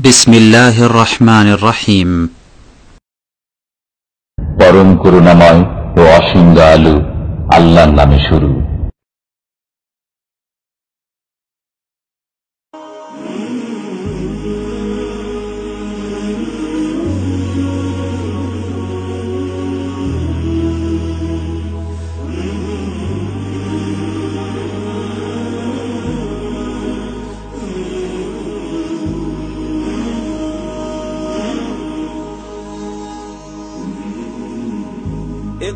بسم الله الرحمن الرحيم পরম করুণাময় ও অসীম দয়ালু আল্লাহর নামে শুরু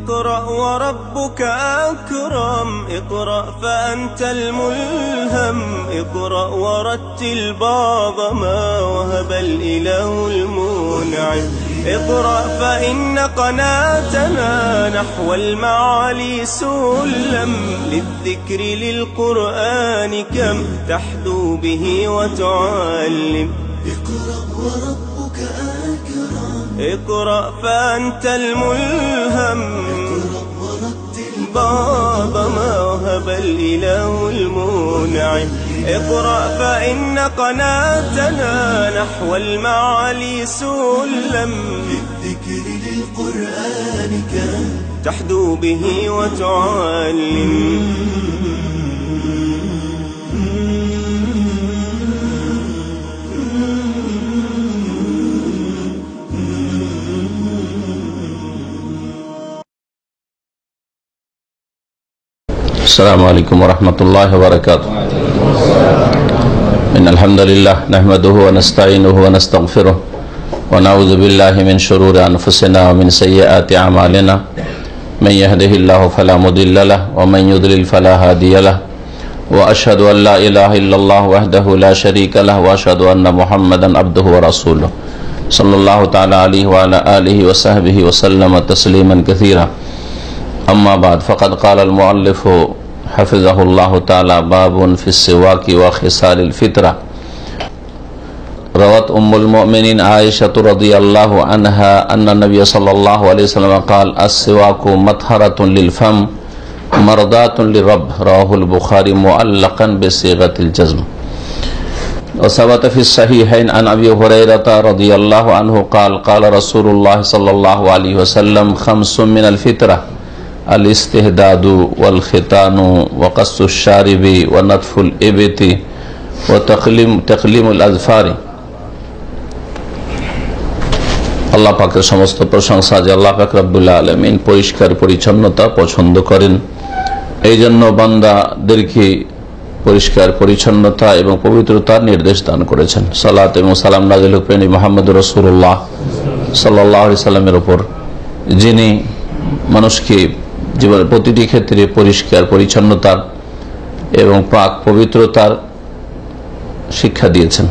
اقرأ وربك أكرم. اقرأ فأنت الملهم. اقرأ ورتل بعض ما وهب الإله المنعم. اقرأ فإن قناتنا نحو المعالي سلم للذكر للقرآن كم تحدو به وتعلم. اقرأ وربك اقرأ فأنت الملهم. باب ما وهب الإله المنعم اقرأ فإن قناتنا نحو المعالي سلم. للذكر للقرآن كم تحدو به وتعلم. السلام عليكم ورحمة الله وبركاته. إن الحمد لله نحمده ونستعينه ونستغفره ونعوذ بالله من شرور أنفسنا ومن سيئات أعمالنا. من يهده الله فلا مضل له ومن يضلل فلا هادي له. وأشهد أن لا إله إلا الله وحده لا شريك له وأشهد أن محمدا عبده ورسوله. صلى الله تعالى عليه وعلى آله وصحبه وسلم تسليما كثيرا. أما بعد، فقد قال المؤلف حفظہ اللہ تعالی باب فی السوا کی وخصال الفطرہ۔ روت ام المؤمنین عائشة رضی اللہ عنہ ان نبی صلی اللہ علیہ وسلم قال، السواک مطہرت للفم، مردات للرب روح البخاری معلقا بصیغت الجزم۔ وثبت في الصحيحين عن ابي هريره رضي الله عنه قال قال رسول الله صلى الله عليه وسلم، خمس من الفطره আল ইস্তেহদাদু ওয়াল খেতানু ওয়াকাসুসারিবি ওয়ানাতফুল এবেতি ও তকলিম তকলিমুল আজফারি। আল্লাহ পাকের সমস্ত প্রশংসা যে আল্লাহ পাক রাবুল্লাহ আলমিন পরিষ্কার, পরিচ্ছন্নতা পছন্দ করেন। এই জন্য বান্দাদেরকে পরিষ্কার, পরিচ্ছন্নতা এবং পবিত্রতার নির্দেশ দান করেছেন। সালাত এবং সালাম নাজিল হুকেনি মোহাম্মদ রসুল্লাহ সাল্লাহ সাল্লামের ওপর যিনি মানুষকে জীবনের প্রতিটি ক্ষেত্রে পরিষ্কার, পরিচ্ছন্নতার এবং প্রাক পবিত্রতার শিক্ষা দিয়েছেন।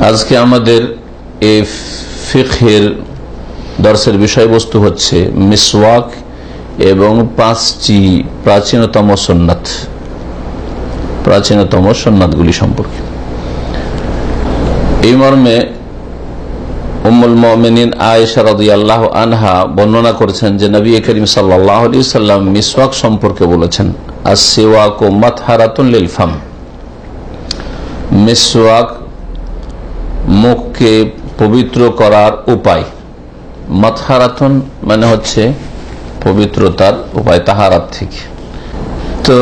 আজকে আমাদের এই ফিখের দর্শের বিষয়বস্তু হচ্ছে মিসওয়াক এবং পাঁচটি প্রাচীনতম সন্ন্যাত। প্রাচীনতম সন্ন্যাতগুলি সম্পর্কে। এই মর্মে উম্মুল মমিনিন আয়েশা আল্লাহ আনহা বর্ণনা করেছেন যে নবী করিম সাল্লাহ সাল্লাম মিসওয়াক সম্পর্কে বলেছেন আর সেওয়াক ও মাতহারাতুন লিলফাম মিসওয়াক মুখকে পবিত্র করার উপায়। মাতহারাতুন মানে হচ্ছে পবিত্রতার উপায়, তাহারাত থেকে তো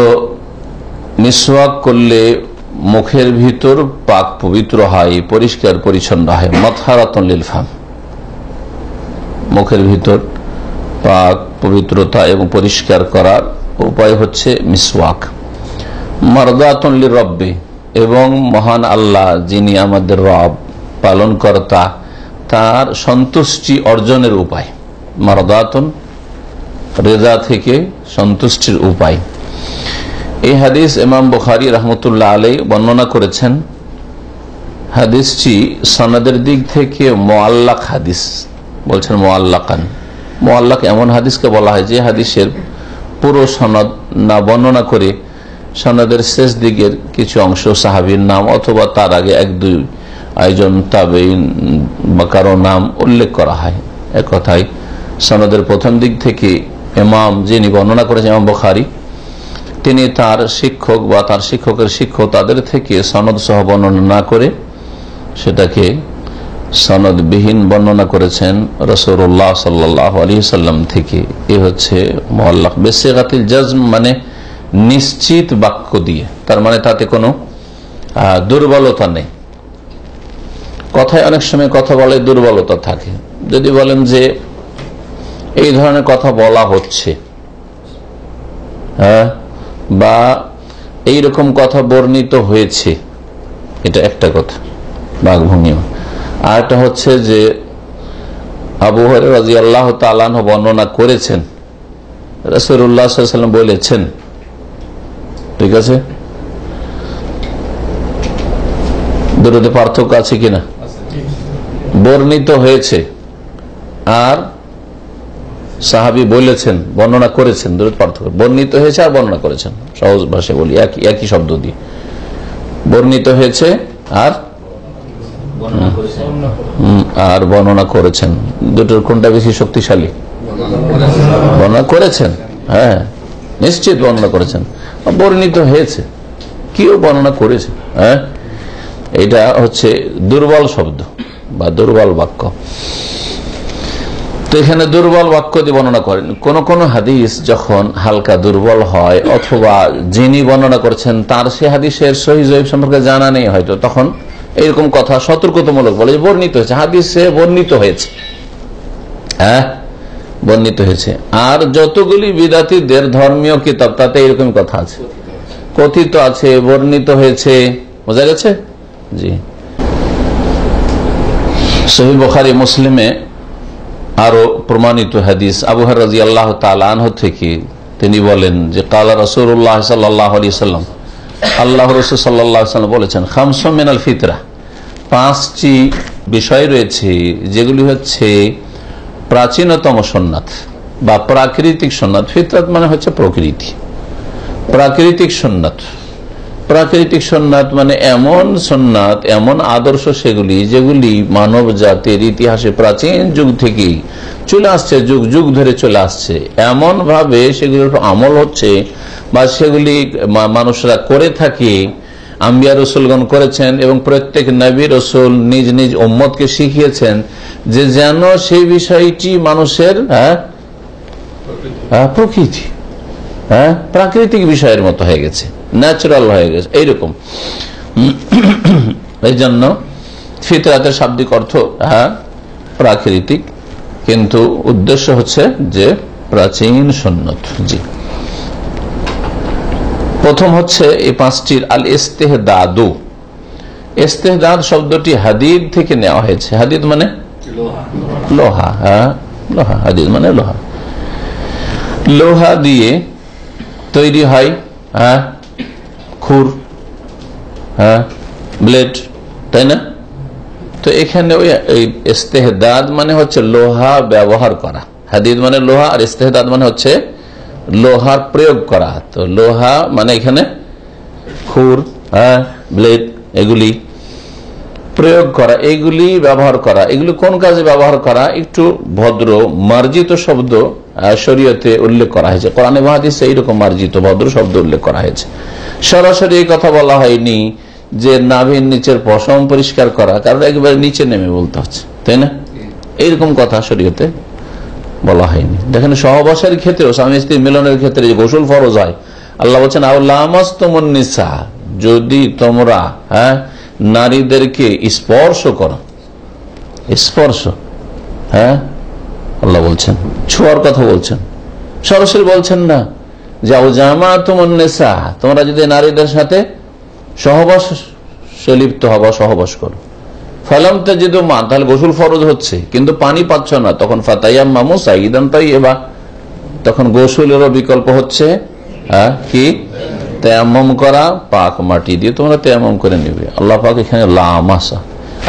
মিসওয়াক করলে মুখের ভিতর পাক পবিত্র হয়, পরিষ্কার, পরিচ্ছন্ন হয়। মতহারাতন লিলফাম মুখের ভিতর পাক পবিত্রতা এবং পরিষ্কার করার উপায় হচ্ছে মিসওয়াক। মরদাতন লির রব্বে। এবং মহান আল্লাহ যিনি আমাদের রব, পালনকর্তা, তার সন্তুষ্টি অর্জনের উপায়। মারদাতন রেজা থেকে সন্তুষ্টির উপায়। এই হাদিস ইমাম বুখারি রহমতুল্লাহ আলাই বর্ণনা করেছেন। হাদিসটি সনদের দিক থেকে মোয়াল্লাক হাদিস। বলছেন মোয়াল্লাকান মোয়াল্লাক এমন হাদিসকে বলা হয় যে হাদিসের পুরো সনদ না বর্ণনা করে সনদের শেষ দিকের কিছু অংশ সাহাবির নাম অথবা তার আগে এক, দুই আয়োজন তাবেইন বা কারও নাম উল্লেখ করা হয়। এক কথায় সনদের প্রথম দিক থেকে এমাম যিনি বর্ণনা করেছেন, ইমাম বখারি তিনি তার শিক্ষক বা তার শিক্ষকের শিক্ষক তাদের থেকে সনদ সহ বর্ণনা না করে সেটাকে সনদবিহীন বর্ণনা করেছেন রসুল্লাহ সাল্লাহ আলী সাল্লাম থেকে। এ হচ্ছে মোয়াল্লাহ বেসেগাতিল জজম মানে নিশ্চিত বাক্য দিয়ে। তার মানে তাতে কোনো দুর্বলতা নেই। কথায় অনেক সময় কথা বলে দুর্বলতা থাকে। যদি বলেন যে এই ধরনের কথা বলা হচ্ছে হ্যাঁ বা এই রকম কথা বর্ণিত হয়েছে। এটা একটা কথা বাঘ বাঘভূমিও আর একটা হচ্ছে যে আবু রাজি আল্লাহ তালান বর্ণনা করেছেন। রসুল্লাহ সাল্লাম বলেছেন, ঠিক আছে? পার্থক্য আছে কিনা? বর্ণিত হয়েছে। আর সাহাবি বলেছেন বর্ণনা করেছেন দুটো পার্থক্য। বর্ণিত হয়েছে আর বর্ণনা করেছেন। সহজ ভাষায় বলি একই একই শব্দ দিয়ে। বর্ণিত হয়েছে আর আর বর্ণনা করেছেন। দুটোর কোনটা বেশি শক্তিশালী? বর্ণনা করেছেন। হ্যাঁ নিশ্চিত বর্ণনা করেছেন। বর্ণিত হয়েছে। কেউ বর্ণনা করেছে। হ্যাঁ এটা হচ্ছে দুর্বল শব্দ বা দুর্বল বাক্য। তো এখানে দুর্বল বাক্য দিয়ে বর্ণনা করেন। কোন কোন হাদিস যখন হালকা দুর্বল হয় অথবা যিনি বর্ণনা করছেন তার সে হাদিসের সহি জৈব সম্পর্কে জানা নেই হয়তো, তখন এরকম কথা সতর্কতামূলক বলে যে বর্ণিত হয়েছে। হাদিসে বর্ণিত হয়েছে। হ্যাঁ? বর্ণিত হয়েছে। আর যতগুলি বিদাতিদের ধর্মীয় কিতাব, তাতে এরকম কথা আছে। কথিত আছে, বর্ণিত হয়েছে। বোঝা গেছে? জি। সহি বখারি, মুসলিমে আরও প্রমাণিত হাদিস আবুহার রাজি আল্লাহ তালাহ থেকে তিনি বলেন যে, কালা রসুল্লাহ সাল্লাহ আলি সাল্লাম আল্লাহ রসুল সাল্লাহ সাল্লাম বলেছেন খামসম মিনাল ফিতরা। পাঁচটি বিষয় রয়েছে, যেগুলি হচ্ছে প্রাচীনতম সন্ন্যাত বা প্রাকৃতিক সন্ন্যাত। ফিতরাত মানে হচ্ছে প্রকৃতি। প্রাকৃতিক সন্ন্যাত। প্রাকৃতিক সন্ন্যাত মানে এমন সন্ন্যাত এমন আদর্শ সেগুলি যেগুলি মানব জাতির ইতিহাসে প্রাচীন যুগ থেকেই চলে আসছে যুগ যুগ ধরে চলে আসছে। এমন ভাবে সেগুলির আমল হচ্ছে বা সেগুলি মানুষরা করে থাকে আম্বিয়া রসুলগণ করেছেন এবং প্রত্যেক নবী রসুল নিজ নিজ ওম্মতকে শিখিয়েছেন যে যেন সেই বিষয়টি মানুষের হ্যাঁ হ্যাঁ, প্রকৃতি হ্যাঁ প্রাকৃতিক বিষয়ের মতো হয়ে গেছে। ন্যাচারাল হয়ে গেছে, এইরকম। এই জন্য ফিতরাতের শাব্দিক অর্থ হ্যাঁ প্রাকৃতিক, কিন্তু উদ্দেশ্য হচ্ছে যে প্রাচীন সন্ন্যত জি। প্রথম হচ্ছে এই পাঁচটির আল ইস্তেহ দাদু ইস্তেহদাদ শব্দটি হাদিদ থেকে নেওয়া হয়েছে। হাদিদ মানে? লোহা হ্যাঁ লোহা, হাদিদ মানে লোহা। লোহা দিয়ে তৈরি হয় হ্যাঁ খুর হ্যাঁ ব্লেড তাই না? তো এখানে ওই ইস্তেহদাদ মানে হচ্ছে লোহা ব্যবহার করা। হাদিদ মানে লোহা আর ইস্তেহদাদ মানে হচ্ছে লোহার প্রয়োগ করা। তো লোহা মানে এখানে খুর হ্যাঁ ব্লেড এগুলি প্রয়োগ করা, এগুলি ব্যবহার করা। এগুলি কোন কাজে ব্যবহার করা? একটু ভদ্র, মার্জিত শব্দ শরীয়তে উল্লেখ করা হয়েছে। কোরআনে মহাদিসে এইরকম মার্জিত, ভদ্র শব্দ উল্লেখ করা হয়েছে। সরাসরি এই কথা বলা হয়নি যে নাভির নিচের পশম পরিষ্কার করা, কারণ একেবারে নিচে নেমে বলতে হচ্ছে, তাই না? এইরকম কথা শরীয়তে বলা হয়নি। দেখেন সহবাসের ক্ষেত্রেও, স্বামী স্ত্রী মিলনের ক্ষেত্রে যে গোসল ফরজ হয়, আল্লাহ বলছেন আল্লাহ যদি তোমরা হ্যাঁ নারীদেরকে স্পর্শ করো, স্পর্শ হ্যাঁ আল্লাহ বলছেন, ছোঁয়ার কথা বলছেন, সরাসরি বলছেন না। জামা তোমার যদি নারীদের সাথে সহবাস লিপ্ত হবা সহবাস করো। ফলাম তাজিদু মা, তাহলে গোসল ফরজ হচ্ছে, কিন্তু পানি পাচ্ছ না, তখন ফাতাইয়াম মামু সাইদান তাই এবার তখন গোসলেরও বিকল্প হচ্ছে কি? তেয়াম্মম করা, পাক মাটি দিয়ে তোমরা তেয়াম্মম করে নিবে। আল্লাহ পাক এখানে লামাসা।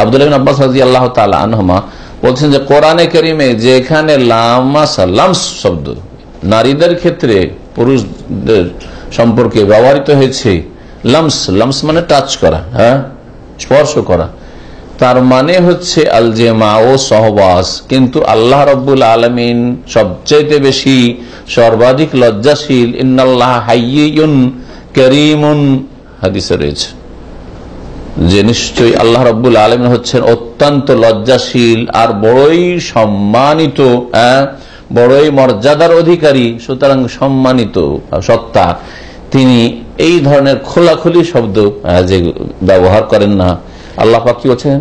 আব্দুল আব্বাস আল্লাহ তাআলা আনহুমা বলছেন যে, কোরআনে করিমে যেখানে লামাসা, লামস শব্দ নারীদের ক্ষেত্রে পুরুষদের সম্পর্কে ব্যবহৃত হয়েছে লামস লামস মানে টাচ করা হ্যাঁ? স্পর্শ করা। তার মানে হচ্ছে আলজেমা ও সহবাস। কিন্তু আল্লাহ রব্বুল আলমিন সবচেয়ে বেশি সর্বাধিক লজ্জাশীল ইন্নাল্লাহ হাইয়ুন করিমুন হাদিসে রয়েছে। যে নিশ্চয়ই আল্লাহ রব্বুল আলম হচ্ছেন অত্যন্ত লজ্জাশীল আর বড়ই সম্মানিত হ্যাঁ, বড়ই মর্যাদার অধিকারী, সুতরাং সম্মানিত সত্তা। তিনি এই ধরনের খোলাখুলি শব্দ যে ব্যবহার করেন না। আল্লাহ পাক বলছেন?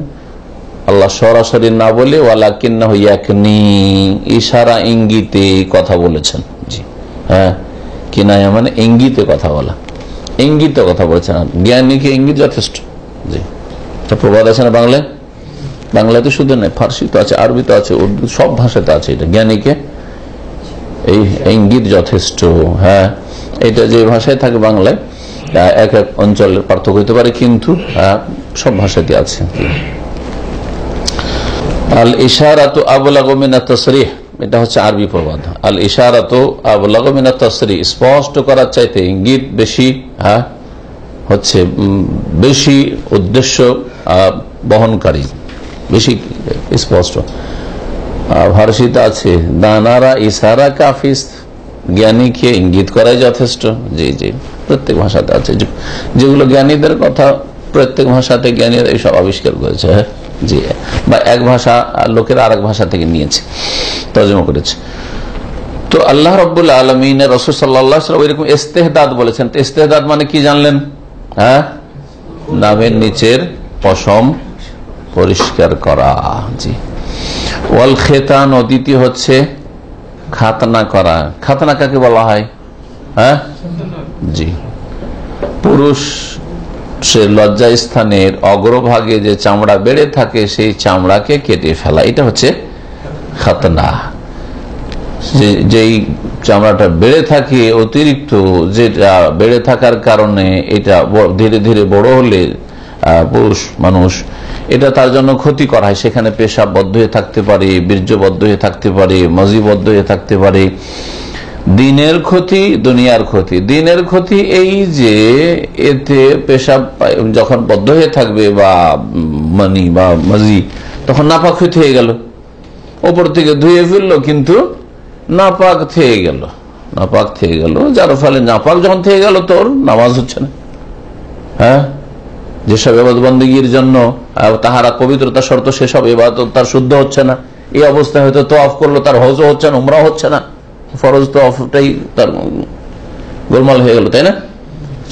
আল্লাহ সরাসরি না বলে ওয়ালা কিন্না হইয়াকনি ইশারা ইঙ্গিতে কথা বলেছেন। জি। হ্যাঁ কিনায়া মানে ইঙ্গিতে কথা বলা। ইঙ্গিতে কথা বলেছেন। জ্ঞানীকে ইঙ্গিত যথেষ্ট? জি। তা প্রবাদ আছে না বাংলায়? বাংলাতে শুধু নয় ফার্সি তো আছে, আরবি তো আছে, উর্দু সব ভাষাতে আছে এটা। জ্ঞানীকে এই ইঙ্গিত যথেষ্ট হ্যাঁ? এটা যে ভাষায় থাকে বাংলায় এক এক অঞ্চলের পার্থক্য হতে পারে, কিন্তু সব ভাষাতে আছে। আল ইশারাত আবুলাগমিনা তসরিহ, এটা হচ্ছে আরবি প্রবাদ। আল ইশারাত আবুলাগমিনা তসরিহ, স্পষ্ট করার চাইতে ইঙ্গিত বেশি হ্যাঁ হচ্ছে বেশি উদ্দেশ্য বহনকারী, বেশি স্পষ্ট। আর ফার্সিতে আছে। দানারা, ইশারা কাফিস জ্ঞানীকে ইঙ্গিত করাই যথেষ্ট। জি জি, প্রত্যেক ভাষাতে আছে। যেগুলো জ্ঞানীদের কথা, প্রত্যেক ভাষাতে জ্ঞানীরা এইসব আবিষ্কার করেছে হ্যাঁ? জি। বা এক ভাষা লোকের আর এক ভাষা থেকে নিয়েছে, তর্জমা করেছে। তো আল্লাহ রব্বুল আলমিনের রসুল সাল্লাহ ওইরকম ইস্তেহদাদ বলেছেন। তো ইস্তেহদাদ মানে কি জানলেন? হ্যাঁ? নামের নিচের পশম পরিষ্কার করা, জি। ওয়াল খেতান দ্বিতীয় হচ্ছে খাতনা করা। খাতনা কাকে বলা হয়? হ্যাঁ? জি। পুরুষ সে লজ্জা স্থানের অগ্রভাগে যে চামড়া বেড়ে থাকে, সেই চামড়াকে কেটে ফেলা। এটা হচ্ছে খাতনা। যেই চামড়াটা বেড়ে থাকে, অতিরিক্ত যেটা বেড়ে থাকার কারণে এটা ধীরে ধীরে বড় হলে পুরুষ, মানুষ, এটা তার জন্য ক্ষতি হয়। সেখানে পেশাব বদ্ধ হয়ে থাকতে পারে, বীর্যবদ্ধ হয়ে থাকতে পারে, মজিবদ্ধ হয়ে থাকতে পারে। দিনের ক্ষতি, দুনিয়ার ক্ষতি। দিনের ক্ষতি এই যে এতে পেশাব, যখন বদ্ধ হয়ে থাকবে বা মানি বা মাজি, তখন নাপাক হয়ে গেল। ওপর থেকে ধুয়ে ফেলল, কিন্তু নাপাক থেকে গেল। নাপাক থেকে গেল, যার ফলে নাপাক যখন থেকে গেল, তোর নামাজ হচ্ছে না। হ্যাঁ? যেসব এবাদত বন্দীগীর জন্য তাহারা পবিত্রতা শর্ত সেসব এবাদত তার শুদ্ধ হচ্ছে না। এই অবস্থায় হয়তো তো অফ করল, তার হজও হচ্ছে না উমরা হচ্ছে না। ফরজ তো অফটাই তার গোলমাল হয়ে গেল, তাই না?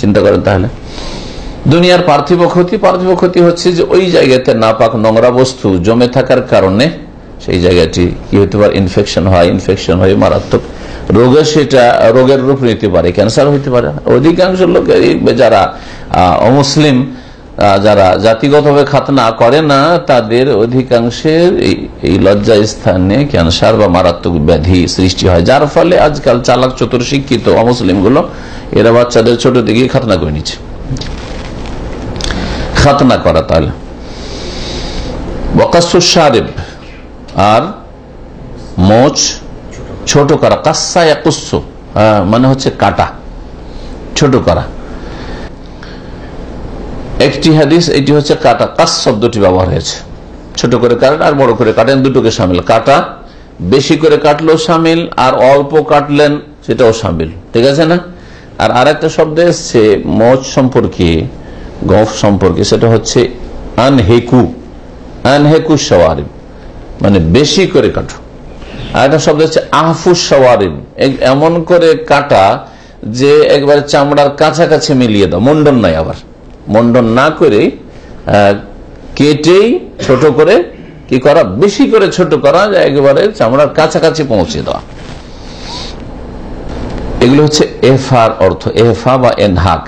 চিন্তা করেন তাহলে। দুনিয়ার পার্থিব ক্ষতি পার্থিব ক্ষতি হচ্ছে যে ওই জায়গাতে নাপাক নোংরা বস্তু জমে থাকার কারণে সেই জায়গাটি কি হতে পারে? ইনফেকশন হয় ইনফেকশন হয়ে মারাত্মক রোগে সেটা, রোগের রূপ নিতে পারে ক্যান্সার হইতে পারে। অধিকাংশ লোক এই যারা অমুসলিম যারা জাতিগতভাবে খাতনা করে না, তাদের অধিকাংশের এই- লজ্জা স্থানে ক্যান্সার বা মারাত্মক ব্যাধি সৃষ্টি হয়। যার ফলে আজকাল চালাক, চতুর, শিক্ষিত অমুসলিমগুলো এরা বাচ্চাদের ছোট দিকে খাতনা করে নিচ্ছে। খাতনা করা তাহলে। বকাসুসারেব আর মোচ ছোট করা। কাসা একুস্য মানে হচ্ছে কাটা। ছোট করা। একটি হাদিস, এটি হচ্ছে কাটা, কাস শব্দটি ব্যবহার হয়েছে। ছোট করে কাটেন আর বড় করে কাটেন, দুটোকে সামিল। কাটা, বেশি করে কাটলেও সামিল, আর অল্প কাটলেন, সেটাও সামিল। ঠিক আছে না? আর আরেকটা শব্দ এসছে, মজ সম্পর্কে, গফ সম্পর্কে, সেটা হচ্ছে আনহেকু আনহেকু সওয়ারিব মানে বেশি করে কাটো। আর একটা শব্দ হচ্ছে আহফুস সওয়ারিব এ- এমন করে কাটা যে একবার চামড়ার কাছাকাছি মিলিয়ে দাও, মন্ডন নাই আবার। মন্ডন না করে কেটেই ছোট করে কি করা, বেশি করে ছোট করা, একেবারে চামড়ার কাছাকাছি পৌঁছে দেওয়া। এগুলো হচ্ছে এফার অর্থ এফা বা এনহাক।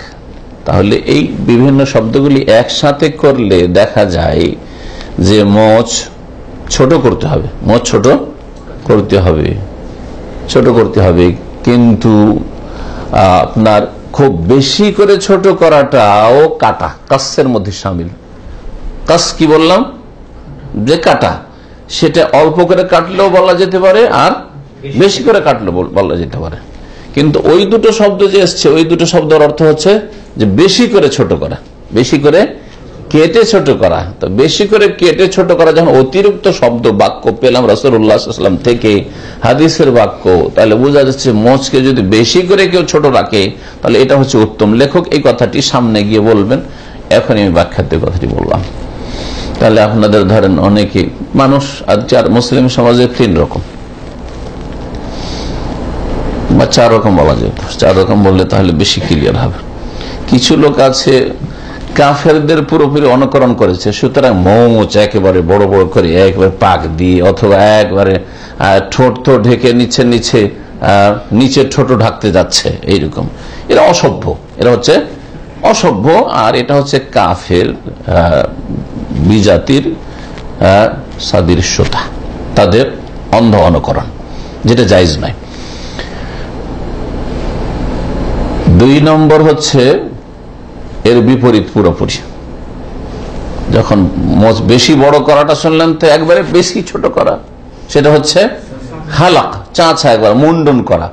তাহলে এই বিভিন্ন শব্দগুলি একসাথে করলে দেখা যায় যে মোচ ছোট করতে হবে, মোচ ছোট করতে হবে, ছোট করতে হবে। কিন্তু আপনার খুব বেশি করে ছোট করাটাও কাটা, কাসের মধ্যে সামিল। কাস কি বললাম? যে কাটা, সেটা অল্প করে কাটলেও বলা যেতে পারে আর বেশি করে কাটলেও বলা যেতে পারে। কিন্তু ওই দুটো শব্দ যে এসছে, ওই দুটো শব্দের অর্থ হচ্ছে যে বেশি করে ছোট করা, বেশি করে কেটে ছোট করা। তো বেশি করে কেটে ছোট করা যখন অতিরিক্ত শব্দ বাক্য পেলাম রসুল্লাহাম থেকে হাদিসের বাক্য, তাহলে বোঝা যাচ্ছে মোচকে যদি বেশি করে কেউ ছোট রাখে, তাহলে এটা হচ্ছে উত্তম। লেখক এই কথাটি সামনে গিয়ে বলবেন, এখনই আমি ব্যাখ্যাতে কথাটি বললাম। তাহলে আপনাদের ধরেন অনেকে, মানুষ আর মুসলিম সমাজে তিন রকম। বা চার রকম বলা যায় চার রকম বললে তাহলে বেশি ক্লিয়ার হবে। কিছু লোক আছে কাফেরদের পুরোপুরি অনুকরণ করেছে। সুতরাং মৌচ একেবারে বড় বড় করে, একবারে পাক দিয়ে, অথবা একবারে ঠোঁট তো ঢেকে নিচে নিচে নিচে ঠোঁট ঢাকতে যাচ্ছে, এইরকম। এরা অসভ্য। এরা হচ্ছে অসভ্য, আর এটা হচ্ছে কাফের বিজাতির সাদৃশ্যতা তাদের অন্ধ অনুকরণ, যেটা জায়জ নয়। দুই নম্বর হচ্ছে এর বিপরীত পুরোপুরি। যখন বেশি বড় করাটা শুনলেন তো একবারে বেশি ছোট করা। সেটা হচ্ছে হালাক চাঁচা একবার, মুন্ডন করা।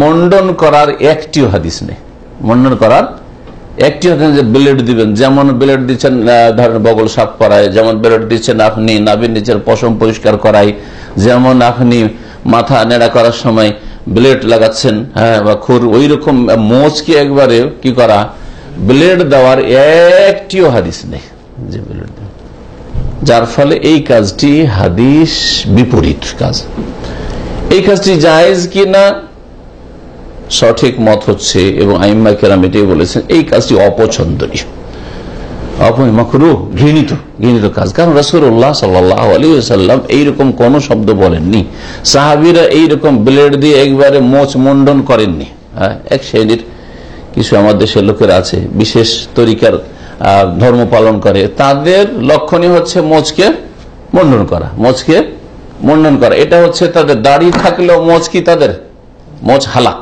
মুন্ডন করার একটিও হাদিস নেই। মুন্ডন করার একটি হাদিস যে ব্লেড দিবেন। যেমন ব্লেড দিচ্ছেন ধরেন বগল সাফ করায় যেমন ব্লেড দিচ্ছেন আপনি নাবির নিচের পশম পরিষ্কার করাই যেমন আপনি মাথা নেড়া করার সময় ব্লেড লাগাচ্ছেন হ্যাঁ বা খুর ওই রকম মোচকে একবারে কি করা ব্লেড দেওয়ার একটিও হাদিস নেই যে ব্লেড যার ফলে এই কাজটি হাদিস বিপরীত কাজ। এই কাজটি জায়েজ কি না সঠিক মত হচ্ছে এবং আইম্মা কেরাম এটাই বলেছেন এই কাজটি অপছন্দনীয়। অপমাকরু ঘৃণিত ঘৃণিত কাজ। কারণ রসুল্লাহ সাল্লাম এইরকম কোন শব্দ বলেননি। সাহাবিরা এইরকম ব্লেড দিয়ে একবারে মোচ মুন্ডন করেননি। হ্যাঁ, এক শ্রেণির কিছু আমার দেশের লোকের আছে, বিশেষ তরিকার ধর্ম পালন করে, তাদের লক্ষণীয় হচ্ছে মোচকে মুন্ডন করা মোচকে মুন্ডন করা। এটা হচ্ছে তাদের দাড়ি থাকলেও মোচ কি তাদের? মোচ হালাক।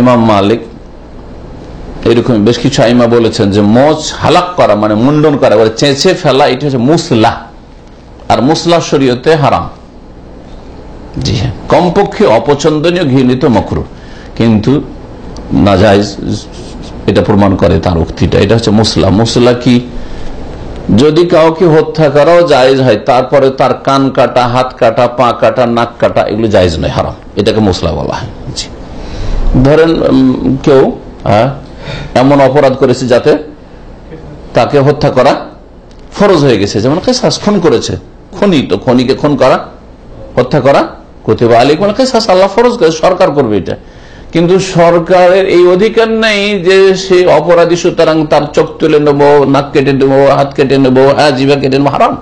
ইমাম মালিক, এরকম বেশ কিছু আইমা বলেছেন যে মোচ হালাক করা মানে মুন্ডন করা মানে চেঁচে ফেলা, এটা হচ্ছে মুসলা। আর মুসলা শরীয়তে হারাম। জি হ্যাঁ। কমপক্ষে অপছন্দনীয় ঘৃণিত মকরু। কিন্তু নাজাইজ এটা প্রমাণ করে তার উক্তিটা। এটা হচ্ছে মুসলা মুসলা কি? যদি কাউকে হত্যা করাও জায়েজ হয় তারপরে তার কান কাটা হাত কাটা পা কাটা নাক কাটা এগুলো জায়েজ নয় হারাম। এটাকে মুসলা বলা হয়। ধরেন কেউ হ্যাঁ, এমন অপরাধ করেছে যাতে তাকে হত্যা করা ফরজ হয়ে গেছে। যেমন কেসাস খুন করেছে। খনি তো খনিকে খুন করা হত্যা করা কতিবা আলিক মানে কেসাস আল্লাহ ফরজ করে সরকার করবে এটা। কিন্তু সরকারের এই অধিকার নেই যে সে অপরাধী, সুতরাং তার চোখ তুলে নেব, নাক কেটে নেব হাত কেটে নেব হ্যাঁ জিভা কেটে নেব, হারাম।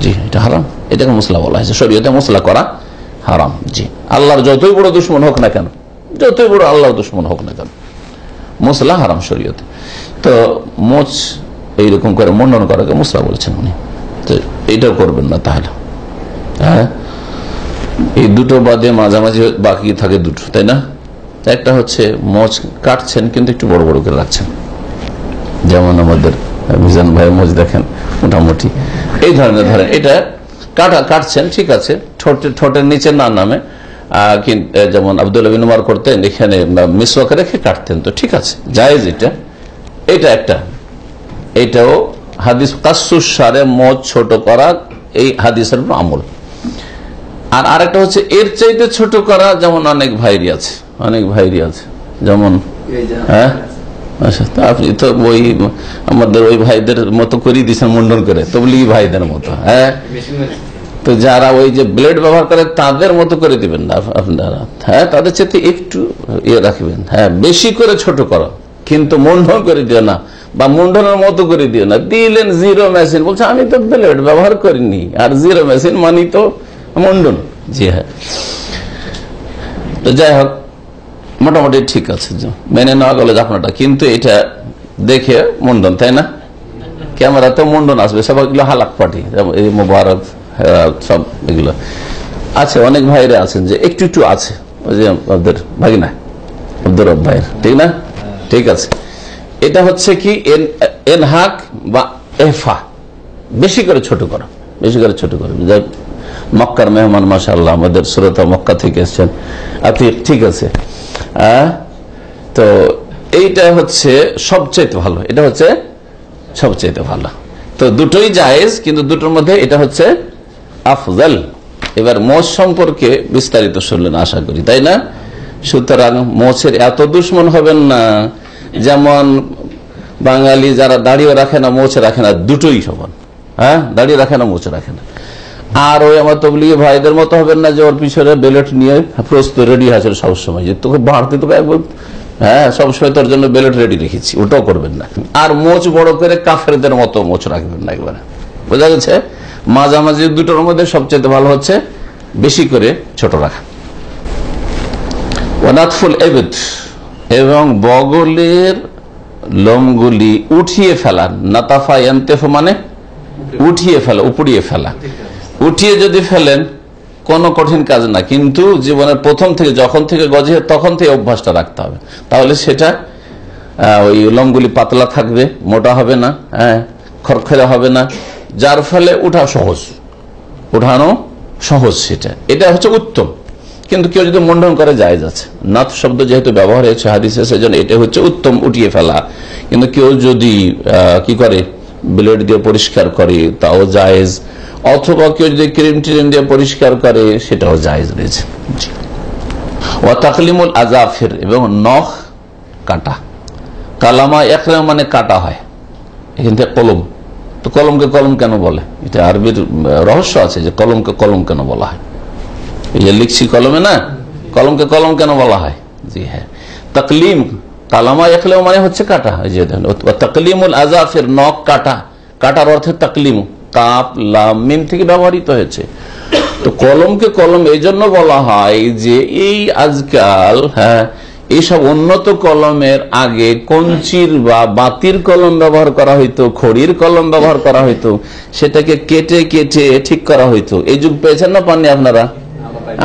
জি, এটা হারাম। এটাকে মশলা বলা হয়েছে। শরীয়তে মশলা করা হারাম। জি। আল্লাহর যতই বড় দুশ্মন হোক না কেন, যতই বড় আল্লাহর দুশ্মন হোক না কেন, মশলা হারাম শরীয়তে। তো মোচ এইরকম করে মন্ডন করাকে মশলা বলেছেন উনি। তো এইটাও করবেন না তাহলে। হ্যাঁ? এই দুটো বাদে মাঝামাঝি বাকি থাকে দুটো, তাই না? একটা হচ্ছে মোচ কাটছেন কিন্তু একটু বড় বড় করে রাখছেন। যেমন আমাদের মিজান ভাই মোজ দেখেন, মোটামুটি। এই ধরনের ধরেন, এটা কাটা, কাটছেন, ঠিক আছে ঠোঁটের ঠোঁটের নিচে না নামে। যেমন আব্দুল বিনুমার করতেন, এখানে মিসওয়াকে রেখে কাটতেন তো, ঠিক আছে, জায়েজ এটা। এটা একটা। এটাও হাদিস কাসুর সারে মদ ছোট করা, এই হাদিসের আমল। আর আরেকটা হচ্ছে, এর চাইতে ছোট করা, যেমন অনেক ভাইরি আছে। অনেক ভাইরি আছে। যেমন হ্যাঁ? আচ্ছা আপনি তো ওই আমাদের ওই ভাইদের মতো করেই দিচ্ছেন মুন্ডন করে, তবলিগি ভাইদের মতো হ্যাঁ? তো যারা ওই যে ব্লেড ব্যবহার করে, তাদের মতো করে দিবেন না আপনারা। হ্যাঁ তাদের চেয়ে একটু ইয়ে রাখবেন। হ্যাঁ বেশি করে ছোট করো, কিন্তু মুন্ডন করে দিও না, বা মুন্ডনের মতো করে দিও না। দিলেন জিরো মেশিন বলছে, আমি তো ব্লেড ব্যবহার করিনি, আর জিরো মেশিন মানি তো মুন্ডন। জি হ্যাঁ। তো যাই হোক মোটামুটি ঠিক আছে মেনে নেওয়া গেল আপনারটা কিন্তু এটা দেখে মুন্ডন, তাই না? ক্যামেরাতে মুন্ডন আসবে, সব এগুলো হালাক পাটি এই মোবারক সব এগুলো। আছে অনেক ভাইরা আছেন যে একটু একটু আছে, ওই যে আমাদের ভাগিনা, আব্দুর ভাইয়ের, ঠিক না? ঠিক আছে। এটা হচ্ছে কি, এন- এনহাক বা এফা। বেশি করে ছোট করো, বেশি করে ছোট করো। মক্কার মেহমান মাসাল্লাহ আমাদের সুরতা মক্কা থেকে এসছেন। আপনি ঠিক আছে। তো এইটা হচ্ছে সবচেয়ে ভালো। এটা হচ্ছে সবচেয়ে ভালো। তো দুটোই জায়েজ, কিন্তু দুটোর মধ্যে এটা হচ্ছে আফজল। এবার মোষ সম্পর্কে বিস্তারিত শুনলেন, আশা করি, তাই না? সুতরাং মোছের এত দুশ্মন হবেন না। যেমন বাঙালি যারা দাঁড়িয়ে রাখে না মোছে রাখে না, দুটোই সমান। হ্যাঁ? দাঁড়িয়ে রাখে না মোছে রাখে না। আর ওই আমার তবলিগি ভাইদের মতো হবেন না যে ওর পিছনে বেলেট নিয়ে প্রস্তুত রেডি আছে সবসময় যে তোকে বাড়তে তোকে হ্যাঁ সবসময় তোর জন্য বেলেট রেডি রেখেছি, ওটাও করবেন না। আর মোচ বড় করে কাফেরদের মতো মোচ রাখবেন না একবারে। বোঝা গেছে? মাঝামাঝি দুটোর মধ্যে সবচেয়ে ভালো হচ্ছে বেশি করে ছোট রাখা। ওনাতফুল এবেদ এবং বগলের লোমগুলি উঠিয়ে ফেলা, নাতাফা এন্তেফ মানে উঠিয়ে ফেলা, উপড়িয়ে ফেলা। উঠিয়ে যদি ফেলেন, কোনো কঠিন কাজ না। কিন্তু জীবনের প্রথম থেকে, যখন থেকে গজে তখন থেকে অভ্যাসটা রাখতে হবে। তাহলে সেটা ওই লোমগুলি পাতলা থাকবে, মোটা হবে না হ্যাঁ খরখরে হবে না। যার ফলে উঠা সহজ। উঠানো সহজ সেটা। এটা হচ্ছে উত্তম। কিন্তু কেউ যদি মন্ডন করে যায় যাচ্ছে নাথ শব্দ যেহেতু ব্যবহার হয়েছে, হাদিসে সেজন্য এটা হচ্ছে উত্তম, উঠিয়ে ফেলা। কিন্তু কেউ যদি কি করে ব্লেড দিয়ে পরিষ্কার করে, তাও জায়েজ। অথবা কেউ যদি ক্রিম টিরিম দিয়ে পরিষ্কার করে, সেটাও জায়েজ রয়েছে। ও তাকলিমুল আজাফির, এবং নখ কাটা। কালামা একরাম মানে কাটা হয়। এখান থেকে কলম। তো কলমকে কলম কেন বলে? এটা আরবির রহস্য আছে যে কলমকে কলম কেন বলা হয়। এই যে লিখছি কলমে না, কলমকে কলম কেন বলা হয়? জি হ্যাঁ। তকলিম কালামা একলেও মানে হচ্ছে কাটা যে তকলিমুল আজাফের নখ কাটা। কাটার অর্থে তকলিম, কাপ, লাম, মিম থেকে ব্যবহৃত হয়েছে। তো কলমকে কলম, এই জন্য বলা হয় যে এই আজকাল হ্যাঁ এইসব উন্নত কলমের আগে কঞ্চির বা বাতির কলম ব্যবহার করা হইতো, খড়ির কলম ব্যবহার করা হইতো, সেটাকে কেটে কেটে ঠিক করা হইতো। এই যুগ পেয়েছেন না পাননি আপনারা?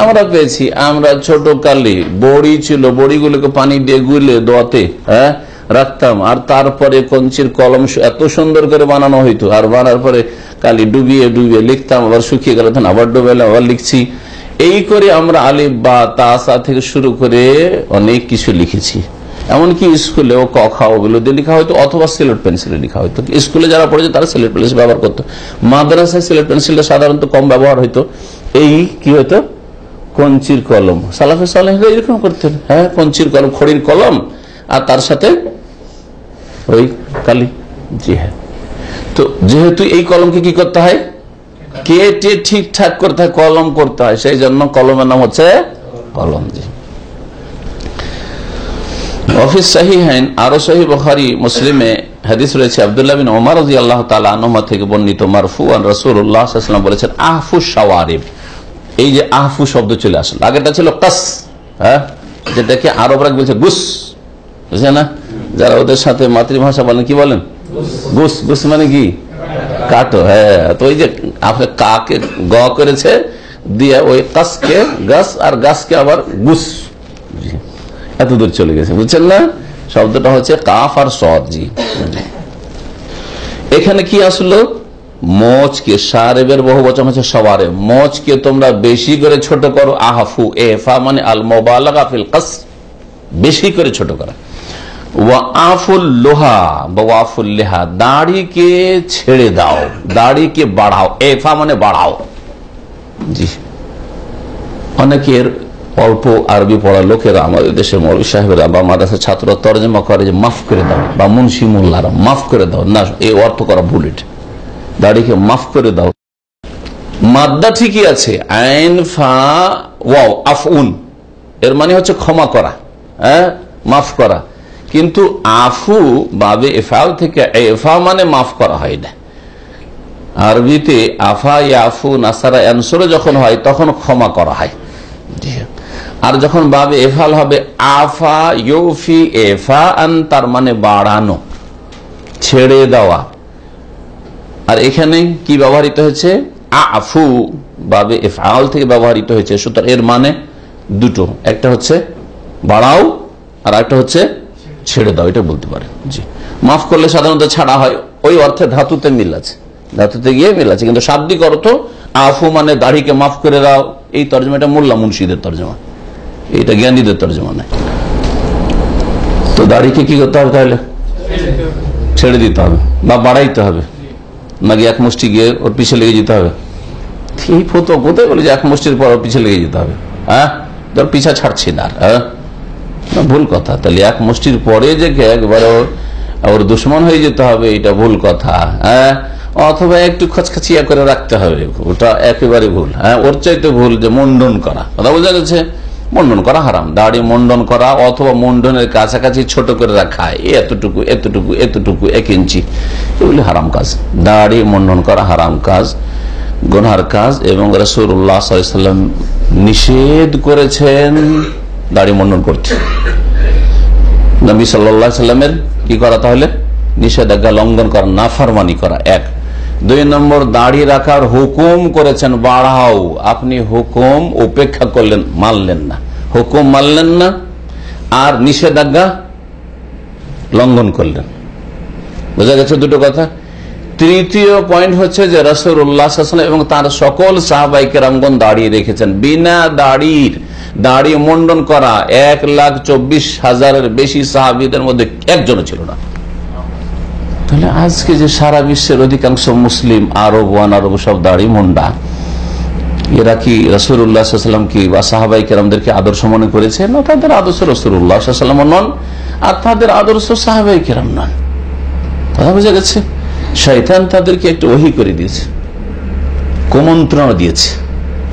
আমরা পেয়েছি, আমরা ছোট কালে বড়ি ছিল, বড়িগুলোকে পানি দিয়ে গুলে দোয়াতে হ্যাঁ রাখতাম। আর তারপরে কঞ্চির কলম এত সুন্দর করে বানানো হইতো। আর বানার পরে কালি ডুবিয়ে ডুবিয়ে লিখতাম, আবার শুকিয়ে গেল আবার ডুবাইলাম আবার লিখছি। এই করে আমরা আলিফ বা তাসা থেকে শুরু করে অনেক কিছু লিখেছি। এমনকি স্কুলেও ক, খা ওগুলো দিয়ে লেখা হয়তো অথবা সিলেট পেন্সিলে লেখা হয়তো স্কুলে যারা পড়েছে তারা সিলেট পেন্সিল ব্যবহার করতো। মাদ্রাসায় সিলেট পেন্সিলটা সাধারণত কম ব্যবহার হইতো। এই কি হতো কঞ্চির কলম। সালাফে সালাহ এরকম করতেন। হ্যাঁ কঞ্চির কলম, খড়ির কলম, আর তার সাথে ওই কালি জি হ্যাঁ তো যেহেতু এই কলমকে কি করতে হয়? কেটে ঠিকঠাক করতে হয়, কলম করতে হয়। সেই জন্য কলমের নাম হচ্ছে কলম জি। অফিস সাহি হেন আরও সহি বখারি, মুসলিমে হাদিস রয়েছে। আবদুল্লাহ বিন ওমর রাজি আল্লাহ তালা আনহা থেকে বর্ণিত মারফু আন রসুল্লাহ সাল্লাম বলেছেন, আহফু শাওয়ারিব। এই যে আহফু শব্দ চলে আসলো। আগেটা ছিল কাস হ্যাঁ? যেটাকে আরবরা বলছে? গুস। বুঝছে না? যারা ওদের সাথে মাতৃভাষা বলেন, কি বলেন? গুস। গুস মানে কি? কাটো হ্যাঁ। তো ওই যে আপনি কাকে গ করেছে, দিয়ে ওই কাসকে গাছ আর গাছকে আবার গুস। এত দূর চলে গেছে, বুঝছেন না? শব্দটা হচ্ছে কাফ আর সদ, জি। এখানে কি আসলো? মজকে সারেবের বহু বচন হচ্ছে সবারে। মজকে তোমরা বেশি করে ছোট করো। আহাফু এফা মানে আল মোবালাগা বেশি করে ছোট করা। ছেড়ে দাও, দাড়িকে বাড়াও। এফা মানে বাড়াও। জি। অনেকের অল্প আরবি পড়া লোকেরা আমাদের দেশের মৌলী সাহেবেরা বা ছাত্ররা তর্জমা করে যে মাফ করে দাও, বা মুন্সি মোল্লারা মাফ করে দাও। না এই অর্থ করা বুলেট। দাড়িকে মাফ করে দাও। মাদ্দা ঠিকই আছে। আইন, ফা, ওয়াও, আফউন। এর মানে হচ্ছে ক্ষমা করা হ্যাঁ? মাফ করা। কিন্তু আফু বাবে এফাল থেকে এফা মানে মাফ করা হয় না। আরবিতে আফা, ইয়াফু, নাসারা অ্যান্সরে যখন হয়, তখন ক্ষমা করা হয়। আর যখন বাবে এফাল হবে, আফা, ইউফি, এফা আন, তার মানে বাড়ানো, ছেড়ে দেওয়া। আর এখানে কি ব্যবহৃত হয়েছে? আফু, বাবে এফআল থেকে ব্যবহৃত হয়েছে। সুতরাং এর মানে দুটো। একটা হচ্ছে বাড়াও, আর একটা হচ্ছে ছেড়ে দাও। এটা বলতে পারে জি। মাফ করলে সাধারণত ছাড়া হয়। ওই অর্থে ধাতুতে মিল আছে। ধাতুতে গিয়ে মিল আছে। কিন্তু শাব্দিক অর্থ আফু মানে দাড়িকে মাফ করে দাও। এই তর্জমাটা মোল্লা মুন্সিদের তর্জমা। এটা জ্ঞানীদের তর্জমা নয় তো দাড়িকে কি করতে হবে তাহলে? ছেড়ে দিতে হবে। বা বাড়াইতে হবে। নাকি এক মুষ্টি গিয়ে ওর পিছে লেগে যেতে হবে। এই ফতো কোথায় বলে যে এক মুষ্টির পর ওর পিছে লেগে যেতে হবে? হ্যাঁ? তোর পিছা ছাড়ছি না হ্যাঁ? ভুল কথা। তাহলে এক মুষ্টির পরে যে একবারে ওর ওর দুশ্মন হয়ে যেতে হবে এটা ভুল কথা হ্যাঁ? অথবা একটু খচখাচিয়া করে রাখতে হবে, ওটা একেবারে ভুল হ্যাঁ? ওর চাইতে ভুল যে মুন্ডন করা। কথা বোঝা গেছে? মুন্ডন করা হারাম। দাড়ি মুন্ডন করা অথবা মুন্ডনের কাছাকাছি ছোট করে রাখা, এতটুকু এতটুকু এতটুকু, এক ইঞ্চি, এগুলি হারাম কাজ। দাড়ি মুন্ডন করা হারাম কাজ গুনহার কাজ, এবং রসুল্লাহ সাল্লাম নিষেধ করেছেন দাড়ি মুন্ডন করতে। নবী সাল্লাহ সাল্লামের কি করা তাহলে? নিষেধাজ্ঞা লঙ্ঘন করা, নাফারমানি করা, এক। দুই নম্বর, দাড়ি রাখার হুকুম করেছেন, বাড়াও, আপনি হুকুম উপেক্ষা করলেন, মানলেন না। হুকুম মানলেন না, আর নিষেধাজ্ঞা লঙ্ঘন করলেন। বোঝা গেছে দুটো কথা? তৃতীয় পয়েন্ট হচ্ছে যে রসুল্লাহ এবং তার সকল সাহবাইকে রামগন দাঁড়িয়ে রেখেছেন। বিনা দাড়ির, দাড়ি মন্ডন করা, এক লাখ চব্বিশ হাজারের বেশি সাহাবিদের মধ্যে একজনও ছিল না। তাহলে আজকে যে সারা বিশ্বের অধিকাংশ মুসলিম, আরব ওয়ান আরব সব দাড়ি মুন্ডা। এরা কি রসুল্লাহাম কি বা সাহাবাই কেরামদেরকে আদর্শ মনে করেছে? না, তাদের আদর্শ রসুল্লাহাম নন, আর তাদের আদর্শ সাহাবাই কেরাম নন। কথা বোঝা গেছে? শৈতান তাদেরকে একটু ওহি করে দিয়েছে কুমন্ত্রণা দিয়েছে।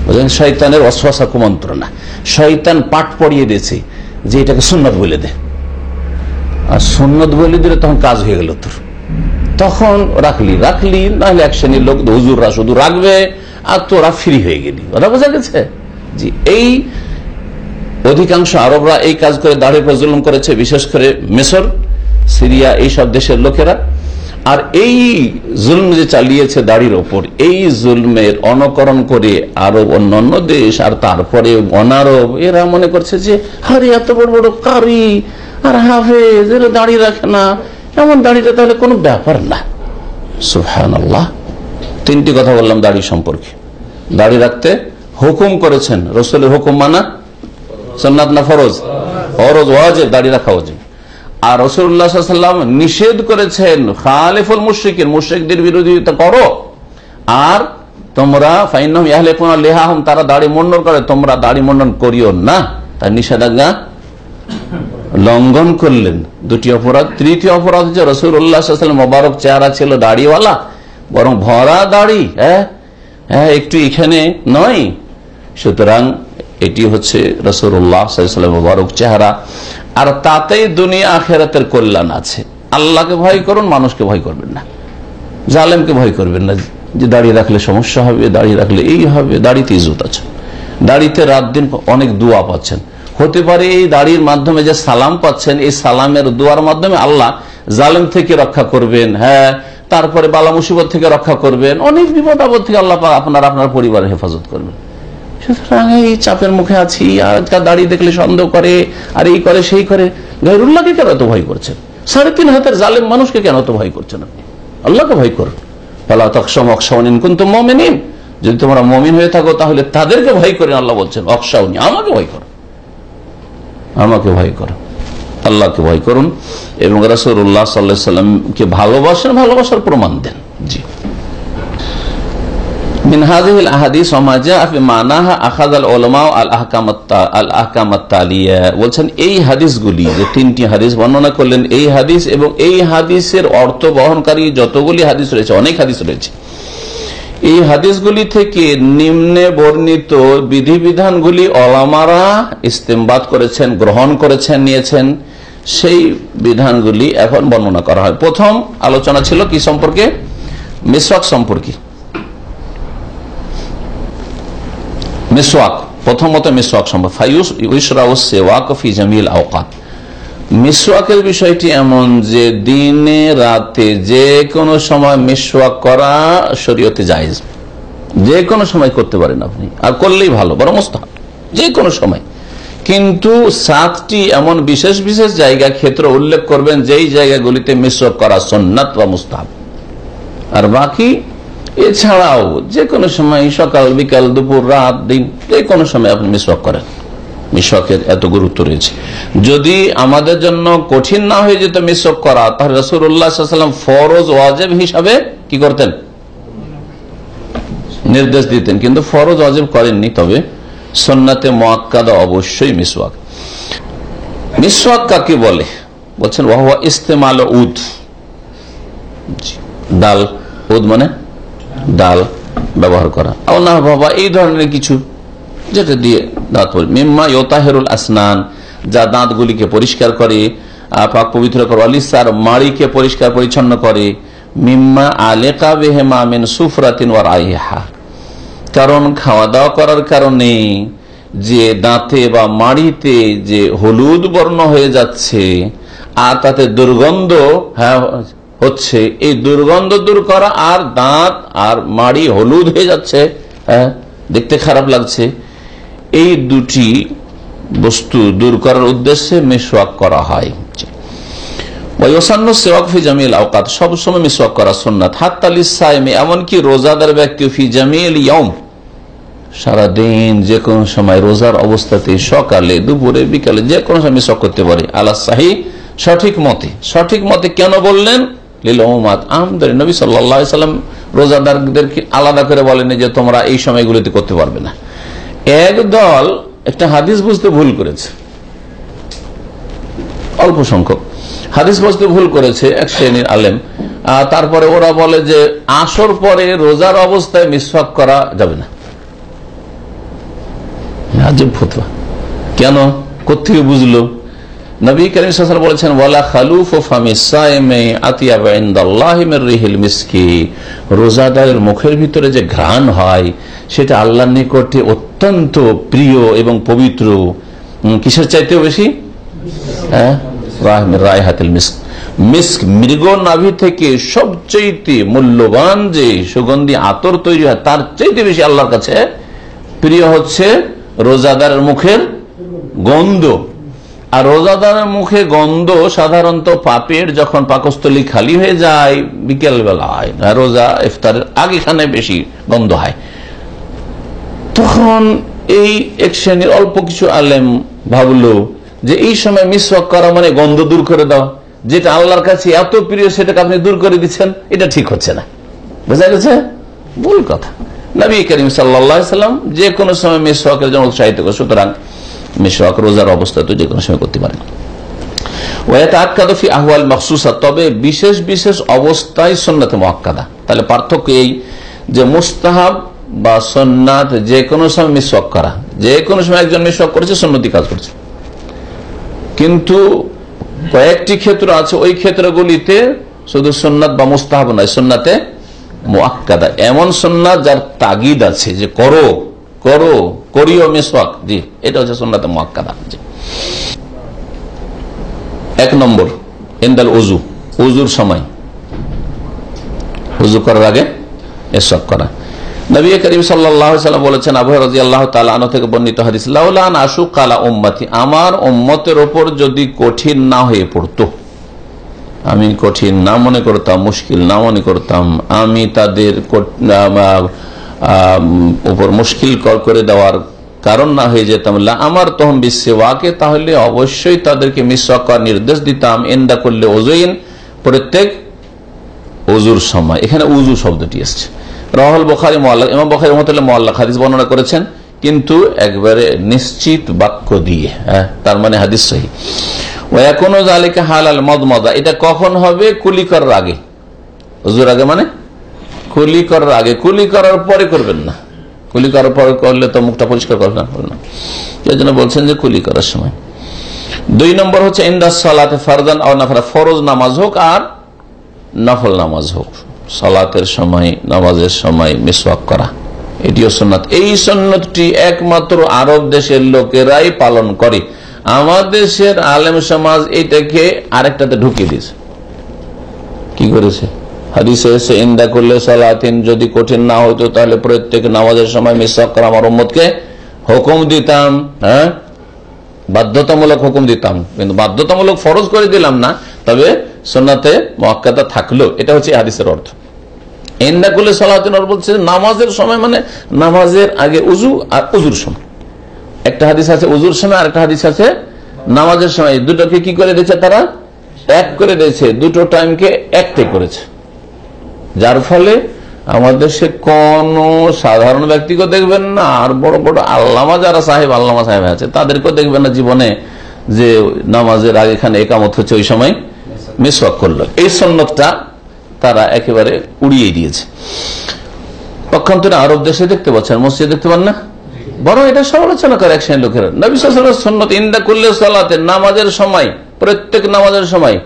বুঝলেন শৈতানের অশ্বাসা কুমন্ত্রণা। শৈতান পাঠ পড়িয়ে দিয়েছে যে এটাকে সুন্নত বলে দে। আর সুন্নত বলে দিলে তখন কাজ হয়ে গেল তোর। তখন রাখলি রাখলি, নাহলে এক শ্রেণির লোক হুজুররা শুধু রাখবে, আর তোরা ফ্রি হয়ে গেলি। ওরা বোঝা গেছে? জি, এই অধিকাংশ আরবরা এই কাজ করে দাঁড়িয়ে প্রজ্বলন করেছে, বিশেষ করে মেসর সিরিয়া এই সব দেশের লোকেরা। আর এই জুলম যে চালিয়েছে দাড়ির ওপর, এই জুলমের অনুকরণ করে আরব অন্যান্য দেশ, আর তারপরে অনারব, এরা মনে করছে যে, আরে এত বড় বড় কারি, আর হাফেজ, এরা দাঁড়িয়ে রাখে না। এমন দাড়িটা তাহলে কোনো ব্যাপার না। সুহান আল্লাহ তিনটি কথা বললাম দাড়ি সম্পর্কে। দাড়ি রাখতে হুকুম করেছেন। রসুলের হুকুম মানা? সন্ন্যাত না ফরজ? ফরজ, ওয়াজেব, দাড়ি রাখা উচিত আর রসুল্লাহাম নিষেধ করেছেন, খালেফুল মুশ্রিকের মুশ্রিকদের বিরোধিতা করো। আর তোমরা লেহাহম, তারা দাড়ি মন্ডন করে, তোমরা দাড়ি মন্ডন করিও না। তার নিষেধাজ্ঞা লঙ্ঘন করলেন। দুটি অপরাধ, তৃতীয় অপরাধ হচ্ছে রসুল উল্লাহাম মোবারক চেহারা ছিল দাড়িওয়ালা, বরং ভরা দাড়ি হ্যাঁ? হ্যাঁ একটু এখানে নয়। সুতরাং এটি হচ্ছে রসুল্লাহ মোবারক চেহারা। আর তাতেই দুনিয়া আখেরাতের কল্যাণ আছে। আল্লাহকে ভয় করুন, মানুষকে ভয় করবেন না। জালেমকে ভয় করবেন না। যে দাঁড়িয়ে রাখলে সমস্যা হবে দাঁড়িয়ে রাখলে এই হবে, দাড়িতে ইজত আছে। দাড়িতে রাত দিন অনেক দোয়া পাচ্ছেন। হতে পারে এই দাড়ির মাধ্যমে যে সালাম পাচ্ছেন, এই সালামের দোয়ার মাধ্যমে আল্লাহ জালেম থেকে রক্ষা করবেন হ্যাঁ তারপরে বালা মুসিবত থেকে রক্ষা করবেন, অনেক বিপদ আপদ থেকে আল্লাহ আপনার আপনার পরিবারের হেফাজত করবেন। সুতরাং এই চাপের মুখে আছি, আজকাল দাঁড়িয়ে দেখলে সন্দেহ করে, আর এই করে, সেই করে। গাইরুল্লাহকে কেন এত ভয় করছেন? সাড়ে তিন হাতের জালেম মানুষকে কেন এত ভয় করছেন আপনি? আল্লাহকে ভয় করুন। পালা তকসম অকসাউনিন কিন্তু মমিনিন। যদি তোমরা মমিন হয়ে থাকো, তাহলে তাদেরকে ভয় করেন, আল্লাহ বলছেন অকসাউনি আমাকে ভয় করো। আমাকে ভয় করো। আল্লাহকে ভয় করুন এবং রাসুল্লাহ সাল্লাহ সাল্লামকে ভালোবাসেন ভালোবাসার প্রমাণ দেন। জি। আখাদ আল আল বলছেন, এই যে তিনটি হাদিস বর্ণনা করলেন, এই হাদিস এবং এই হাদিসের অর্থ বহনকারী যতগুলি হাদিস রয়েছে, অনেক হাদিস রয়েছে। এই হাদিসগুলি থেকে নিম্নে বর্ণিত বিধিবিধানগুলি অলামারা ইস্তেমবাদ করেছেন, গ্রহণ করেছেন, নিয়েছেন। সেই বিধানগুলি এখন বর্ণনা করা হয়। প্রথম আলোচনা ছিল কি সম্পর্কে? মিসওয়াক সম্পর্কে। মিসওয়াক, প্রথমত মিসওয়াক সম্ভব ফাইউস সেওয়াক ফি জামিল আওকাত। মিসওয়াকের বিষয়টি এমন যে দিনে, রাতে যে কোনো সময় মিসওয়াক করা শরীয়তে জায়েজ। যে কোনো সময় করতে পারেন আপনি। আর করলেই ভালো মোস্তাহ যে কোনো সময়। কিন্তু সাতটি এমন বিশেষ বিশেষ জায়গা ক্ষেত্র উল্লেখ করবেন, যেই জায়গাগুলিতে মিসওয়াক করা সন্ন্যাত বা মুস্তাহ আর বাকি, এছাড়াও যে কোনো সময় সকাল, বিকাল, দুপুর, রাত, দিন, যে কোনো সময় আপনি মিসওয়াক করেন। মিসওয়াকের এত গুরুত্ব রয়েছে। যদি আমাদের জন্য কঠিন না হয়ে যেত মিসওয়াক করা, তাহলে রসুল্লাহাম ফরজ, ওয়াজেব হিসাবে কি করতেন? নির্দেশ দিতেন, কিন্তু ফরজ, ওয়াজেব করেননি। তবে সন্নাতে মোয়াক্কাদা অবশ্যই মিসওয়াক। মিসওয়াক কাকে বলে? বলছেন, ওয়াহুয়া ইস্তেমাল উদ। ডাল, উদ মানে ডাল ব্যবহার করা। না, বাবা, এই ধরনের কিছু যেটা দিয়ে দাঁত মিম্মা ইয়োতাহেরুল আসনান, যা দাঁতগুলিকে পরিষ্কার করে পাক পবিত্র করে। অলিসার মাড়িকে পরিষ্কার পরিচ্ছন্ন করে। মিম্মা আলেকা বেহেমা মিন সুফরাতিন ওয়ার আইহা কারণ খাওয়া দাওয়া করার কারণে যে দাঁতে বা মাড়িতে যে হলুদ বর্ণ হয়ে যাচ্ছে, আর তাতে দুর্গন্ধ হ্যাঁ হচ্ছে, এই দুর্গন্ধ দূর করা, আর দাঁত আর মাড়ি হলুদ হয়ে যাচ্ছে হ্যাঁ দেখতে খারাপ লাগছে। এই দুটি বস্তু দূর করার উদ্দেশ্যে মেশওয়াক করা হয়। আওকাত সবসময় মিসওয়াক করা এমনকি রোজাদার সারাদিন সময় রোজার অবস্থাতে সকালে, দুপুরে, বিকালে যে কোনো সময় মিসওয়াক করতে পারে। আল্লাহ সাহি, সঠিক মতে। সঠিক মতে কেন বললেন? লীলমাত আমদারি নবী সাল্লাম রোজাদারদেরকে আলাদা করে বলেন যে তোমরা এই সময়গুলিতে করতে পারবে না। এক দল একটা হাদিস বুঝতে ভুল করেছে। অল্প সংখ্যক। হাদিস বুঝতে ভুল করেছে এক শ্রেণির আলেম। তারপরে ওরা বলে যে আসর পরে রোজার অবস্থায় মিসফাক করা যাবে না। কেন? কোথেকে বুঝলো? নবী করিম সাল বলেছেন, ওয়ালা খালুফ ও ফামি সাইমে আতিয়া বাইন্দাল্লাহিমের রিহিল মিসকি। রোজাদারের মুখের ভিতরে যে ঘ্রাণ হয়, সেটা আল্লাহর নিকটে অত্যন্ত প্রিয় এবং পবিত্র। কিসের চাইতেও বেশি? হ্যাঁ? রাহ- রায়হাতুল মিস্ক। মিস্ক মৃগ নাভি থেকে সবচেয়ে মূল্যবান যে সুগন্ধি, আতর তৈরি হয়, তার চাইতে বেশি আল্লাহর কাছে প্রিয় হচ্ছে রোজাদারের মুখের গন্ধ। আর রোজাদারের মুখে গন্ধ সাধারণত পাপের যখন পাকস্থলী খালি হয়ে যায় বিকেল বেলায় রোজা ইফতারের আগেখানে বেশি গন্ধ হয়। তখন এই এক শ্রেণির অল্প কিছু আলেম ভাবলো যে এই সময় মিসওয়াক করা মানে গন্ধ দূর করে দেওয়া যেটা আল্লাহর কাছে এত প্রিয় সেটাকে আপনি দূর করে দিচ্ছেন, এটা ঠিক হচ্ছে না। বোঝা গেছে? ভুল কথা। নবী করিম সাল্লা সাল্লাম যে কোনো সময় মিসওয়াকের জন্য উৎসাহিত সুতরাং মিসওয়াক রোজার অবস্থা তো যে কোনো সময় করতে পারেন। তবে বিশেষ বিশেষ অবস্থায় সন্ন্যতে মহাক্কাদা তাহলে পার্থক্য এই যে মুস্তাহাব বা সন্ন্যাত যে কোনো সময় মিসওয়াক করা। যে কোনো সময় একজন মিসওয়াক করেছে সন্ন্যতি কাজ করছে। কিন্তু কয়েকটি ক্ষেত্র আছে, ওই ক্ষেত্রগুলিতে শুধু সন্ন্যাত বা মুস্তাহাব নয় সন্ন্যাতে মোয়াক্কাদা এমন সন্ন্যাত যার তাগিদ আছে যে করো করো। করিও মিসওয়াক, জি, এটা হচ্ছে সন্ন্যাতে মোয়াক্কাদা জি। এক নম্বর এন্দাল উজু উজুর সময়। উজু করার আগে করা। আশু কালা আমার উম্মতের ওপর যদি কঠিন না হয়ে পড়তো, আমি কঠিন না মনে করতাম, মুশকিল না মনে করতাম, আমি তাদের উপর মুশকিল করে দেওয়ার কারণ না হয়ে যেতাম। আমার তহম বিশ্বকে তাহলে অবশ্যই তাদেরকে মিসওয়াক করার নির্দেশ দিতাম। এন্দা করলে ওজইন প্রত্যেক অজুর সময়। এখানে উজু শব্দটি এসছে রাহুল বখারি মোয়াল্লা ইমাম বখারি রহমতুল্লাহ মোয়াল্লা হাদিস বর্ণনা করেছেন, কিন্তু একবারে নিশ্চিত বাক্য দিয়ে হ্যাঁ তার মানে হাদিস সহি। ও এখনও জালিকা হালাল মদ মদা এটা কখন হবে? কুলিকর আগে। হুজুর আগে মানে? কুলি করার আগে, কুলি করার পরে করবেন না। কুলি করার পরে করলে তো মুখটা পরিষ্কার করবেন না এই জন্য বলছেন যে কুলি করার সময়। দুই নম্বর হচ্ছে, ইন্দাস সালাতে ফারদান ও নাফরা ফরজ নামাজ হোক আর নফল নামাজ হোক। সালাতের সময়, নামাজের সময় মিসওয়াক করা। এটিও সন্ন্যত এই সন্ন্যতটি একমাত্র আরব দেশের লোকেরাই পালন করে। আমাদের দেশের আলেম সমাজ এটাকে আরেকটাতে ঢুকিয়ে দিয়েছে। কি করেছে? হাদিসে এসে ইন্দা করলে সালাতিন যদি কঠিন না হইতো তাহলে প্রত্যেক নামাজের সময় মিসওয়াক করা আমার উম্মতকে হুকুম দিতাম হ্যাঁ? বাধ্যতামূলক হুকুম দিতাম। কিন্তু বাধ্যতামূলক ফরজ করে দিলাম না, তবে সোনাতে মহাক্কাদা থাকল। এটা হচ্ছে হাদিসের অর্থ। এন্দা করলে সালাতিন বলছে নামাজের সময় মানে নামাজের আগে উজু আর উজুর সময়। একটা হাদিস আছে উজুর সময় আর একটা হাদিস আছে নামাজের সময়। দুটোকে কি করে দিয়েছে তারা? এক করে দিয়েছে। দুটো টাইমকে একটাই করেছে। যার ফলে আমাদের সে কোন সাধারণ ব্যক্তিকে দেখবেন না, আর বড় বড় আল্লামা যারা সাহেব, আল্লামা সাহেব আছে, তাদেরকেও দেখবেন না জীবনে যে নামাজের আগে এখানে একামত হচ্ছে ওই সময় মিসওয়াক করল। এই সন্ন্যতটা তারা একেবারে উড়িয়ে দিয়েছে। পক্ষান্তরে আরব দেশে দেখতে পাচ্ছেন, মসজিদ দেখতে পান না? বরং এটা সমালোচনা করে এক শ্রেণির লোকেরা। নবী সন্ন্যত ইন্দা করলে সালাতে নামাজের সময়, প্রত্যেক নামাজের সময়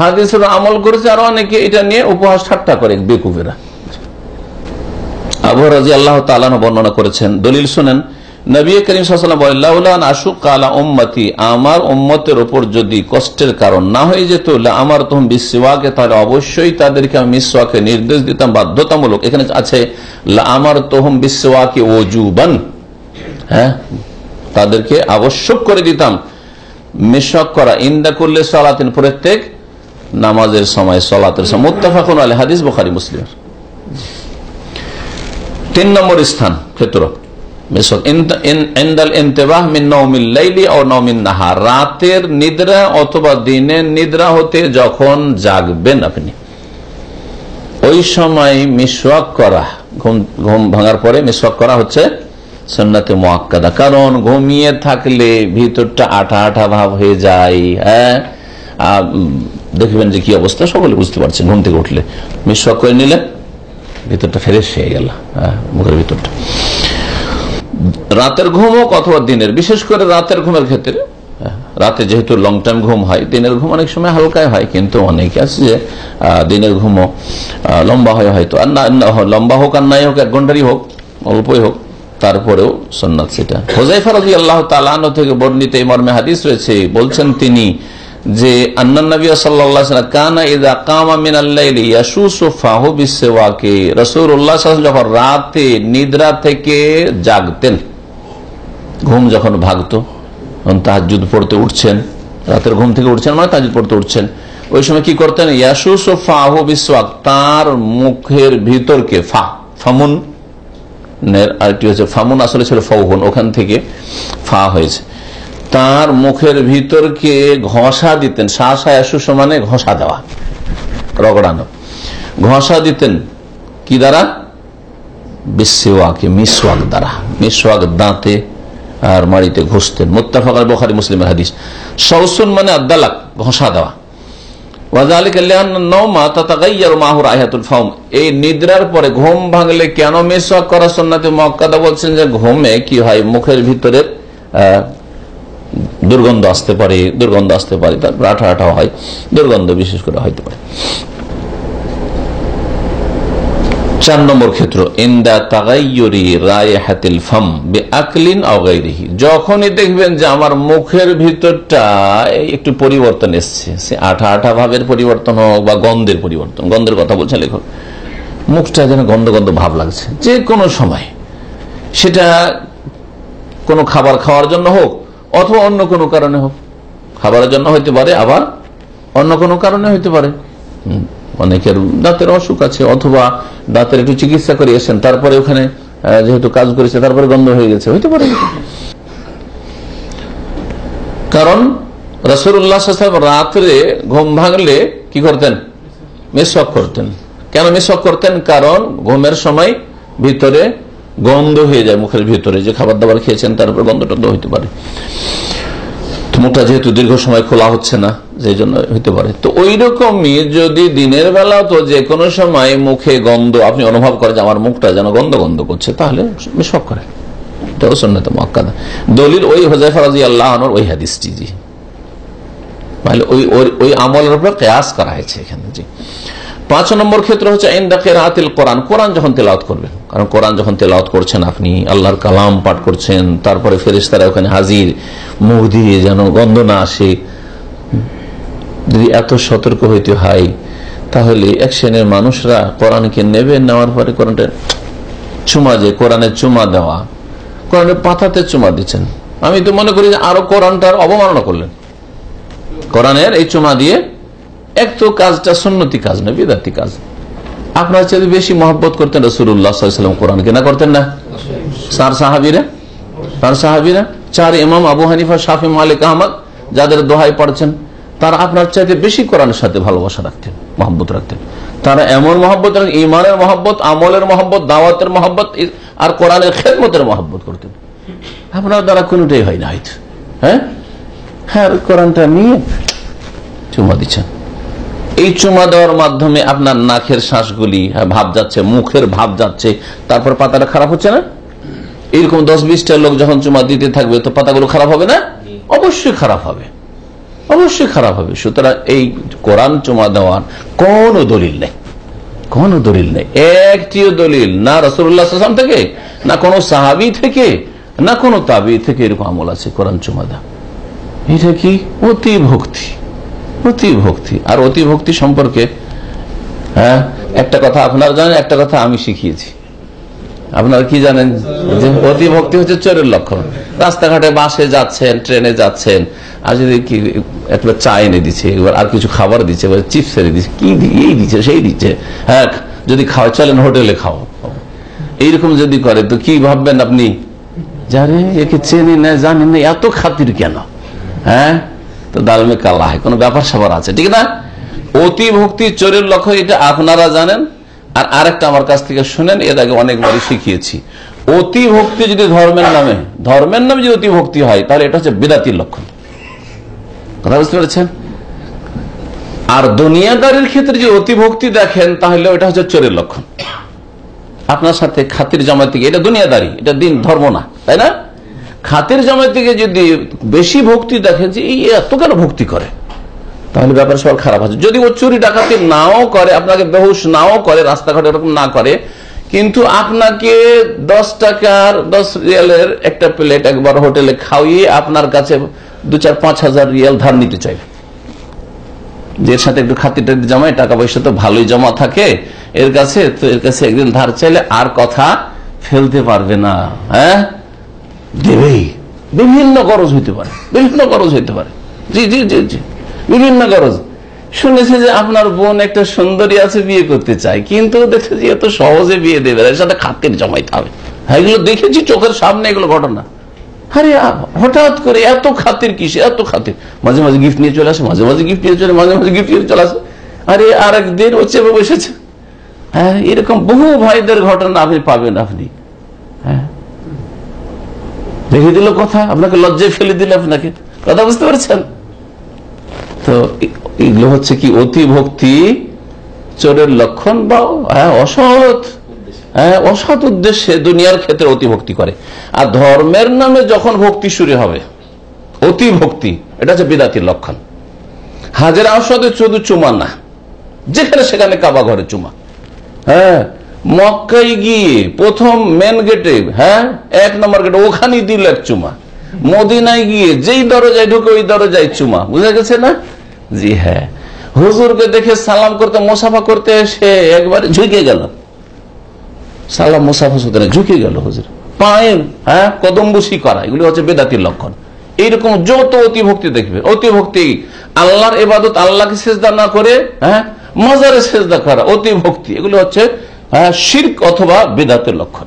হাদিসের আমল করেছে আর অনেকে, এটা নিয়ে উপহাস ঠাট্টা করে বেকুফেরা। আবু রাজি আল্লাহ তালান বর্ণনা করেছেন, দলিল শুনেন, নবী করিম আমার যদি কষ্টের কারণ না হয়ে যেত আমার বিশ্বকে তাহলে অবশ্যই তাদেরকে আমি মিসওয়াকে নির্দেশ দিতাম, বাধ্যতামূলক। এখানে আছে আমার তোহম বিশ্বকে ওজুবান হ্যাঁ? তাদেরকে আবশ্যক করে দিতাম। মিসওয়াক করা, ইন্দা করলে সলাতেন, প্রত্যেক নামাজের সময়, সলাতের সময়। মুত্তাফাকুন আলী হাদিস বুখারী, মুসলিম। তিন নম্বর স্থান, ক্ষেত্র রাতের নিদ্রা অথবা দিনের নিদ্রা হতে যখন জাগবেন আপনি, ওই সময় মিসওয়াক করা, ঘুম ঘুম ভাঙার পরে মিসওয়াক করা হচ্ছে সন্নাতে মোয়াক্কাদা। কারণ ঘুমিয়ে থাকলে ভিতরটা আঠা আঠা ভাব হয়ে যায় হ্যাঁ? দেখবেন যে কি অবস্থা সকলে বুঝতে পারছেন ঘুম থেকে উঠলে। মিসওয়াক করে নিলে ভিতরটা ফ্রেশ হয়ে গেল হ্যাঁ, মুখের ভিতরটা। রাতের ঘুম হোক অথবা দিনের বিশেষ করে রাতের ঘুমের ক্ষেত্রে হ্যাঁ, রাতে যেহেতু লং টাইম ঘুম হয় দিনের ঘুম অনেক সময় হালকায় হয় কিন্তু অনেকে আছে যে দিনের ঘুমও লম্বা হয় হয়তো। আর লম্বা হোক আর নাই হোক এক ঘন্টারই হোক অল্পই হোক তারপরেও সন্ন্যত সেটা হোজাইফা আল্লাহ তালানো থেকে বর্ণিত এই মর্মে হাদিস রয়েছে বলছেন তিনি যে আন্নান নবী সাল্লাল্লাহু আলাইহি ওয়াসাল্লাম কানা ইযা কামা রাসূলুল্লাহ সাল্লাল্লাহু আলাইহি ওয়াসাল্লাম যখন রাতে নিদ্রা থেকে জাগতেন, ঘুম যখন ভাগতো, তখন তাহাজুদ পড়তে উঠছেন, রাতের ঘুম থেকে উঠছেন মানে তাহাজুদ পড়তে উঠছেন। ওই সময় কি করতেন? ইয়াসুস ও ফাহু বিসওয়াক তার মুখের ভিতরকে ফা, ফামুন আরেকটি হচ্ছে ফামুন, আসলে ছিল ফৌহন ওখান থেকে ফা হয়েছে। তার মুখের ভিতরকে ঘষা দিতেন শাসা ইয়াসুস মানে ঘষা দেওয়া, রগড়ানো। ঘষা দিতেন কি দ্বারা? বিশ্বকে মিসওয়াক দ্বারা। মিসওয়াক দাঁতে আর মাড়িতে ঘষতেন। মোত্তাফাকার বখারি, মুসলিমের হাদিস। সৌসুন মানে আদালাক, ঘষা দেওয়া। এই নিদ্রার পরে ঘুম ভাঙলে কেন মেসওয়াক করা সন্ন্যাতে মক্কাদা বলছেন যে ঘুমে কি হয়? মুখের ভিতরের দুর্গন্ধ আসতে পারে, দুর্গন্ধ আসতে পারে তারপর আঠা আঠা হয়, দুর্গন্ধ বিশেষ করে হইতে পারে। চার নম্বর ক্ষেত্র, ইন্দা তাগাইয়ুরি রায় হাতিল ফাম বে আকলিন অগাইরিহি যখনই দেখবেন যে আমার মুখের ভিতরটা একটু পরিবর্তন এসছে, সে আঠা আঠা ভাবের পরিবর্তন হোক বা গন্ধের পরিবর্তন, গন্ধের কথা বলছে লেখক, মুখটা যেন গন্ধ গন্ধ ভাব লাগছে। যে কোনো সময়, সেটা কোনো খাবার খাওয়ার জন্য হোক অথবা অন্য কোনো কারণে হোক। খাবারের জন্য হইতে পারে, আবার অন্য কোনো কারণে হইতে পারে। অনেকের দাঁতের অসুখ আছে, অথবা দাঁতের একটু চিকিৎসা করে এসেন তারপরে ওখানে যেহেতু কাজ করেছে, তারপরে গন্ধ হয়ে গেছে, হইতে পারে। কারণ রসুল্লাহ রাত্রে ঘুম ভাঙলে কি করতেন? মেসক করতেন। কেন মেসক করতেন? কারণ ঘুমের সময় ভিতরে গন্ধ হয়ে যায় মুখের ভিতরে, যে খাবার দাবার খেয়েছেন তার উপর গন্ধ টন্ধ হইতে পারে। মুখটা যেহেতু দীর্ঘ সময় খোলা হচ্ছে না যে জন্য হইতে পারে। তো ওই রকমই যদি দিনের বেলা তো যে কোনো সময় মুখে গন্ধ, আপনি অনুভব করেন যে আমার মুখটা যেন গন্ধ গন্ধ করছে, তাহলে সব করে এটাও সন্ন্যত মক্কাদা দলিল ওই হোজাইফা রাজি আল্লাহ ওই হাদিসটি জি তাহলে ওই- ওই আমলের উপর কেয়াস করা হয়েছে এখানে, জি। পাঁচ নম্বর ক্ষেত্র হচ্ছে, ইন্দা কেরাতিল কোরআন। কোরআন যখন তেলাওয়াত করবেন কারণ কোরআন যখন তেলাওয়াত করছেন আপনি, আল্লাহর কালাম পাঠ করছেন, তারপরে ফেরেশতারা ওখানে হাজির, মুখ দিয়ে যেন গন্ধ না আসে। যদি এত সতর্ক হইতে হয়, তাহলে এক শ্রেণির মানুষরা কোরআনকে নেবে, নেওয়ার পরে কোরআনটা চুমা যে কোরআনে চুমা দেওয়া। কোরআনের পাতাতে চুমা দিচ্ছেন। আমি তো মনে করি যে আরও কোরআনটার অবমাননা করলেন। কোরআনের এই চুমা দিয়ে এক তো কাজটা সন্নতি কাজ না, বিদাতি কাজ। আপনার চেয়ে বেশি মহব্বত করতেন রসুল্লাহাম কোরআনকে না করতেন না? সার সাহাবিরা? তার সাহাবিরা? চার ইমাম আবু হানিফা, শাফি, মালিক, আহমদ, যাদের দোহাই পড়ছেন, তারা আপনার চাইতে বেশি কোরআনের সাথে ভালোবাসা রাখতেন, মহব্বত রাখতেন। তারা এমন মহব্বত ইমানের মহব্বত, আমলের মহব্বত, দাওয়াতের মহব্বত আর কোরআনের খেদমতের মহব্বত করতেন। আপনার দ্বারা কোনটাই হয় না, হয়তো। হ্যাঁ? হ্যাঁ কোরআনটা নিয়ে চুমা দিচ্ছেন। এই চুমা দেওয়ার মাধ্যমে আপনার নাকের শ্বাসগুলি হ্যাঁ, ভাব যাচ্ছে মুখের ভাব যাচ্ছে তারপর পাতাটা খারাপ হচ্ছে না? এরকম দশ বিশটা লোক যখন চুমা দিতে থাকবে তো পাতাগুলো খারাপ হবে না? অবশ্যই খারাপ হবে। অবশ্যই খারাপ হবে। সুতরাং এই কোরআন চুমা দেওয়ার কোনো দলিল নেই। কোন দলিল নেই। একটিও দলিল না রসুল্লাহাম থেকে না কোনো সাহাবি থেকে না কোনো তাবি থেকে এরকম আমল আছে কোরআন চুমা দেওয়া। এটা কি? অতি ভক্তি। অতি ভক্তি আর অতি ভক্তি সম্পর্কে হ্যাঁ একটা কথা আপনারা জানেন, একটা কথা আমি শিখিয়েছি। আপনারা কি জানেন যে অতি ভক্তি হচ্ছে চোরের লক্ষণ। রাস্তাঘাটে বাসে যাচ্ছেন, ট্রেনে যাচ্ছেন, আর যদি কি একটা চা এনে দিচ্ছে এবার আর কিছু খাবার দিচ্ছে এবার চিপস এনে দিচ্ছে কি এই দিচ্ছে সেই দিচ্ছে হ্যাঁ যদি খাওয়া চলেন হোটেলে খাও। এইরকম যদি করে, তো কি ভাববেন আপনি? যারে একে চেনি না, জানি না, এত খাতির কেন? হ্যাঁ? তো দালমে কোনো ব্যাপার স্যাপার আছে, ঠিক না? অতি ভক্তি চোরের লক্ষ্য, এটা আপনারা জানেন। আর আরেকটা আমার কাছ থেকে শুনেন, এর আগে অনেকবারই শিখিয়েছি। অতি ভক্তি যদি ধর্মের নামে ধর্মের নামে যদি অতি ভক্তি হয়, তাহলে এটা হচ্ছে বেদাতির লক্ষণ। কথা বুঝতে পেরেছেন? আর দুনিয়াদারির ক্ষেত্রে যে অতি ভক্তি দেখেন, তাহলে এটা হচ্ছে চোরের লক্ষণ। আপনার সাথে খাতির জমা থেকে, এটা দুনিয়াদারি, এটা দিন, ধর্ম না, তাই না? খাতির জামাত থেকে যদি বেশি ভক্তি দেখেন যে, এই এত কেন ভক্তি করে? তাহলে ব্যাপার সবার খারাপ আছে। যদি ও চুরি ডাকাতি নাও করে, আপনাকে বেহুশ নাও করে, রাস্তাঘাটে এরকম না করে, কিন্তু আপনাকে দশ টাকার, দশ রিয়ালের একটা প্লেট একবার হোটেলে খাওয়িয়ে আপনার কাছে দু চার পাঁচ হাজার রিয়াল ধার নিতে চাইবে। যে সাথে একটু খাতির টাতির জমায় টাকা পয়সা তো ভালোই জমা থাকে, এর কাছে তো এর কাছে একদিন ধার চাইলে আর কথা ফেলতে পারবে না হ্যাঁ? দেবেই। বিভিন্ন গরজ হইতে পারে। বিভিন্ন গরজ হইতে পারে। জি জি জি জি। বিভিন্ন গরজ। শুনেছে যে আপনার বোন একটা সুন্দরী আছে, বিয়ে করতে চায়। কিন্তু দেখছে যে এত সহজে বিয়ে দেবে এর সাথে খাতির জমাইতে হবে। হ্যাঁ এগুলো দেখেছি চোখের সামনে এগুলো ঘটনা। আরে হঠাৎ করে এত খাতির কিসে এত খাতির। মাঝে মাঝে গিফট নিয়ে চলে আসে, মাঝে মাঝে গিফট নিয়ে চলে, মাঝে মাঝে গিফট নিয়ে চলে আসে। আরে আর একদিন ও চেপে বসেছে। হ্যাঁ এরকম বহু ভাইদের ঘটনা আপনি পাবেন আপনি। হ্যাঁ রেখে দিল কথা আপনাকে লজ্জায় ফেলে দিল আপনাকে। কথা বুঝতে পারছেন? তো এগুলো হচ্ছে কি অতি ভক্তি চোরের লক্ষণ বা হ্যাঁ, অসৎ। হ্যাঁ অসৎ উদ্দেশ্যে দুনিয়ার ক্ষেত্রে অতি ভক্তি করে। আর ধর্মের নামে যখন ভক্তি শুরু হবে অতি ভক্তি এটা হচ্ছে বিদাতির লক্ষণ। হাজার আসদে শুধু চুমা না যেখানে সেখানে কাবা ঘরে চুমা। হ্যাঁ মক্কায় গিয়ে প্রথম মেন গেটে হ্যাঁ? এক নম্বর গেটে ওখানেই দিল এক চুমা। মদিনায় গিয়ে যেই দরজায় ঢুকে ওই দরজায় চুমা। বুঝা গেছে না? জি হ্যাঁ। হুজুরকে দেখে সালাম করতে, মোসাফা করতে এসে একবার ঝুঁকে গেল। সালাম, মুসাফা সুতরাং ঝুঁকে গেল হুজুর। পায়ে হ্যাঁ কদম্বুসি করা, এগুলি হচ্ছে বেদাতির লক্ষণ। এইরকম যত অতি ভক্তি দেখবে অতি ভক্তি আল্লাহর এবাদত আল্লাহকে সেজদা না করে হ্যাঁ মজারে সেজদা করা অতি ভক্তি এগুলো হচ্ছে শির্ক অথবা বেদাতের লক্ষণ।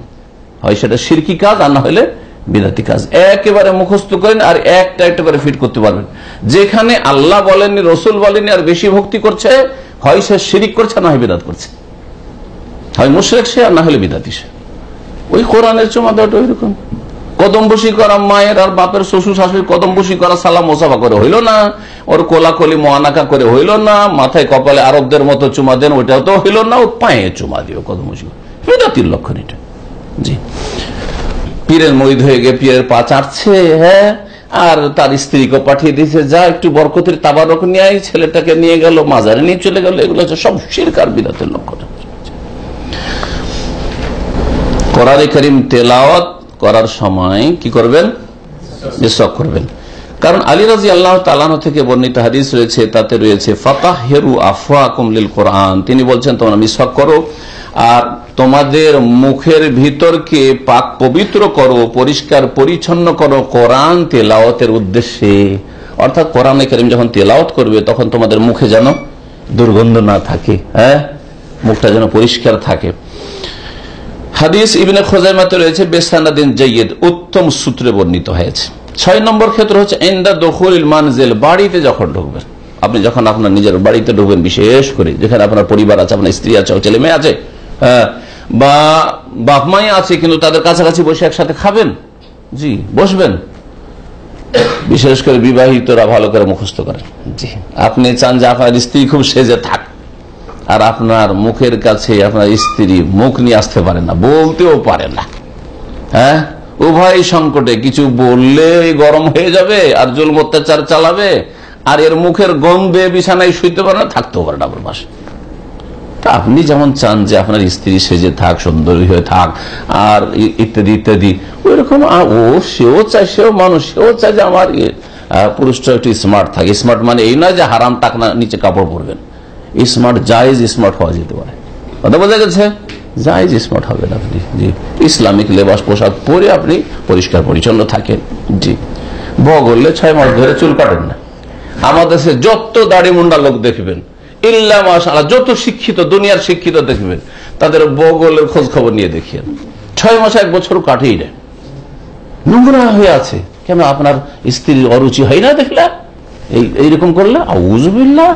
হয় সেটা শিরকি কাজ আর না হলে বেদাতি কাজ। একেবারে মুখস্থ করেন আর একটা একটা ফিট করতে পারবেন। যেখানে আল্লাহ বলেননি, রসুল বলেননি আর বেশি ভক্তি করছে, হয় সে শিরিক করছে না হয় বেদাত করছে। হয় মুশরেক সে আর না হলে বিদাতি সে। ওই কোরআনের ওই রকম কদম বসি করা মায়ের আর বাপের শ্বশুর শাশুড়ি কদম বসি করা সালাম মোসাফা করে হইল না। ওর কোলাকলি মোয়ানাকা করে হইল না। মাথায় কপালে আরবদের মতো চুমা দেন, ওইটাও তো হইল না। ও পায়ে চুমা দিও কদম বসি বিদাতির লক্ষণ এটা। জি। পীরের মরিদ হয়ে গিয়ে পীরের পা চাটছে হ্যাঁ। আর তার স্ত্রীকে পাঠিয়ে দিয়েছে, যা একটু বরকতের তাবারক নিয়ে ছেলেটাকে নিয়ে গেল, মাজারে নিয়ে চলে গেল। এগুলো হচ্ছে সব শিরকার, বিদাতের লক্ষণ। কোরআনে করিম তেলাওয়াত করার সময় কি করবেন? মিসওয়াক করবেন। কারণ আলী রাজি আল্লাহ তালানো থেকে বর্ণিত হাদিস রয়েছে, তাতে রয়েছে ফাতাহ হেরু আফওয়া কুমলিল কোরআন। তিনি বলছেন, তোমরা মিসওয়াক করো আর তোমাদের মুখের ভিতরকে পাক পবিত্র করো, পরিষ্কার পরিচ্ছন্ন করো কোরআন তেলাওয়াতের উদ্দেশ্যে। অর্থাৎ কোরআনে করিম যখন তেলাওয়াত করবে, তখন তোমাদের মুখে যেন দুর্গন্ধ না থাকে হ্যাঁ? মুখটা যেন পরিষ্কার থাকে। হাদিস ইবিনে খোজাইমাতে রয়েছে বেসানাদিন জৈয়দ উত্তম সূত্রে বর্ণিত হয়েছে। ছয় নম্বর ক্ষেত্র হচ্ছে এন্দা দখল মানজেল বাড়িতে যখন ঢুকবেন আপনি যখন আপনার নিজের বাড়িতে ঢুকবেন বিশেষ করে যেখানে আপনার পরিবার আছে আপনার স্ত্রী আছে ছেলে মেয়ে আছে হ্যাঁ, বা বাপ মাই আছে কিন্তু তাদের কাছাকাছি বসে একসাথে খাবেন জি বসবেন। বিশেষ করে বিবাহিতরা ভালো করে মুখস্থ করেন। জি আপনি চান যে আপনার স্ত্রী খুব সেজে থাক। আর আপনার মুখের কাছে আপনার স্ত্রী মুখ নিয়ে আসতে পারে না, বলতেও পারে না। হ্যাঁ? উভয় সংকটে কিছু বললে গরম হয়ে যাবে, আর জুল অত্যাচার চালাবে, আর এর মুখের গন্ধে বিছানায় শুইতে পারে না, থাকতেও পারে না আপনার পাশে। আপনি যেমন চান যে আপনার স্ত্রী সেজে থাক, সুন্দরী হয়ে থাক, আর ইত্যাদি ইত্যাদি ওই রকম ও সেও চায়, সেও মানুষ, সেও চায় যে আমার পুরুষটা একটু স্মার্ট থাকে। স্মার্ট মানে এই নয় যে হারাম টাকনা নিচে কাপড় পরবেন। স্মার্ট জায়েজ স্মার্ট হওয়া যেতে পারে। কথা বোঝা গেছে? জায়েজ স্মার্ট হবেন আপনি, জি। ইসলামিক লেবাস পোশাক পরে আপনি পরিষ্কার পরিচ্ছন্ন থাকেন, জি। বগলে ছয় মাস ধরে চুল কাটেন না। আমাদের দেশে যত দাড়ি মুন্ডা লোক দেখবেন, ইল্লা মাশাআল্লাহ, যত শিক্ষিত, দুনিয়ার শিক্ষিত দেখবেন, তাদের বগলের খোঁজ খবর নিয়ে দেখিয়েন। ছয় মাস এক বছর কাটেই না। নোংরা হয়ে আছে। কেন আপনার স্ত্রীর অরুচি হয় না দেখলে? এই এইরকম করলে? আউজবিল্লা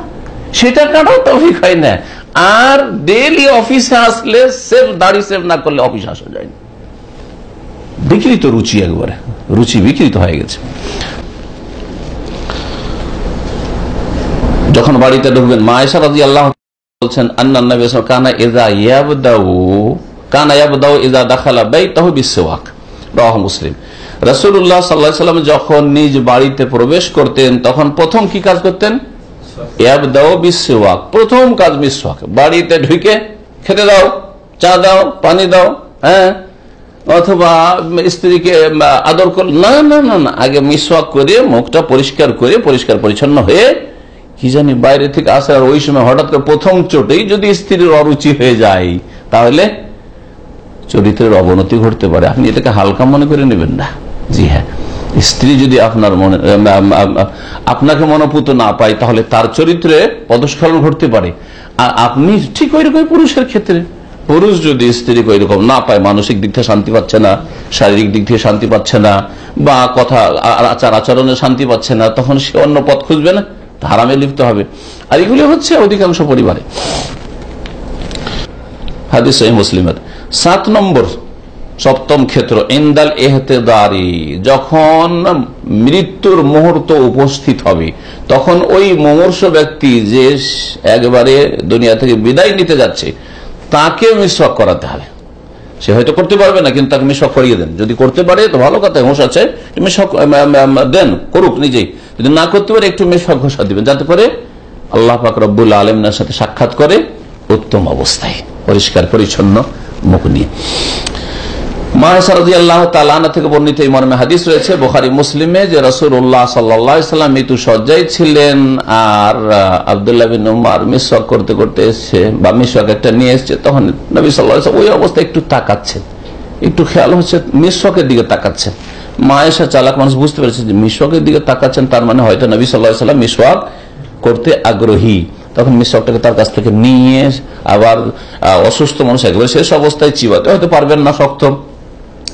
সেটা কাটাও তফিক হয় না। আর ডেলি অফিসে আসলে সেফ, দাড়ি সেভ না করলে অফিস আসা যায় না। বিকৃত রুচি একবারে। রুচি বিকৃত হয়ে গেছে। যখন বাড়িতে ঢুকবেন মায়েশা রাজি আল্লাহ বলছেন আন্না কানা ইযা ইয়াবদাউ, কানা ইয়াবদাউ ইযা দাখালা বাইতাহু বিসওয়াক। রাওয়াহু মুসলিম। রাসূলুল্লাহ সাল্লাল্লাহু আলাইহি ওয়াসাল্লাম যখন নিজ বাড়িতে প্রবেশ করতেন, তখন প্রথম কি কাজ করতেন? ইয়াবদাউ প্রথম কাজ মিসওয়াক বাড়িতে ঢুকে খেতে দাও, চা দাও, পানি দাও হ্যাঁ? অথবা স্ত্রীকে আদর কর না না না না। আগে মিসওয়াক করে মুখটা পরিষ্কার করে পরিষ্কার পরিচ্ছন্ন হয়ে কি জানি বাইরে থেকে আসে আর ওই সময় হঠাৎ করে প্রথম চোটেই যদি স্ত্রীর অরুচি হয়ে যায়, তাহলে চরিত্রের অবনতি ঘটতে পারে। আপনি এটাকে হালকা মনে করে নেবেন না। জি হ্যাঁ। স্ত্রী যদি আপনার মনে আপনাকে মনোপুত না পায়, তাহলে তার চরিত্রে পদস্খলন ঘটতে পারে। আর আপনি ঠিক ওই রকম পুরুষের ক্ষেত্রে। পুরুষ যদি স্ত্রীকে রকম না পায়, মানসিক দিক থেকে শান্তি পাচ্ছে না, শারীরিক দিক থেকে শান্তি পাচ্ছে না, বা কথা আচার আচরণে শান্তি পাচ্ছে না, তখন সে অন্য পথ খুঁজবে না। হারামে লিপ্ত হবে। আর এগুলি হচ্ছে অধিকাংশ পরিবারে। হাদিস মুসলিমের। সাত নম্বর সপ্তম ক্ষেত্র, ইন্দাল এহতেদারি। যখন মৃত্যুর মুহূর্ত উপস্থিত হবে, তখন ওই মমর্ষ ব্যক্তি যে একবারে দুনিয়া থেকে বিদায় নিতে যাচ্ছে, তাকে মিসওয়াক করাতে হবে। সে হয়তো করতে পারবে না, কিন্তু তাকে মিশক করিয়ে দেন। যদি করতে পারে, তো ভালো কথা হোস আছে মিশক দেন, করুক নিজেই। যদি না করতে পারে, একটু মিশক ঘোষা দিবেন, যাতে করে আল্লাহ পাক রব্বুল আলমিনের সাথে সাক্ষাৎ করে, উত্তম অবস্থায়, পরিষ্কার, পরিচ্ছন্ন মুখ নিয়ে। থেকে বর্ণিত এই মর্মে হাদিস রয়েছে, বোখারি, মুসলিমে, যে রসুল্লাহ সাল্লাম মৃত্যু সজ্জায় ছিলেন আর আবদুল্লাহ বিন উমার মিসওয়াক করতে করতে এসছে বা মিসওয়াক একটা নিয়ে এসছে, তখন নবী সাল্লাহ ওই অবস্থায় একটু তাকাচ্ছেন। একটু খেয়াল হচ্ছে, মিসওয়াকের দিকে তাকাচ্ছেন। মায়েশা চালাক মানুষ বুঝতে পেরেছে যে মিসওয়াকের দিকে তাকাচ্ছেন, তার মানে হয়তো নবী সাল্লাহ সাল্লাম মিসওয়াক করতে আগ্রহী। তখন মিসওয়াকটাকে তার কাছ থেকে নিয়ে আবার অসুস্থ মানুষ একেবারে শেষ অবস্থায় চিবাতে হয়তো পারবেন না শক্ত।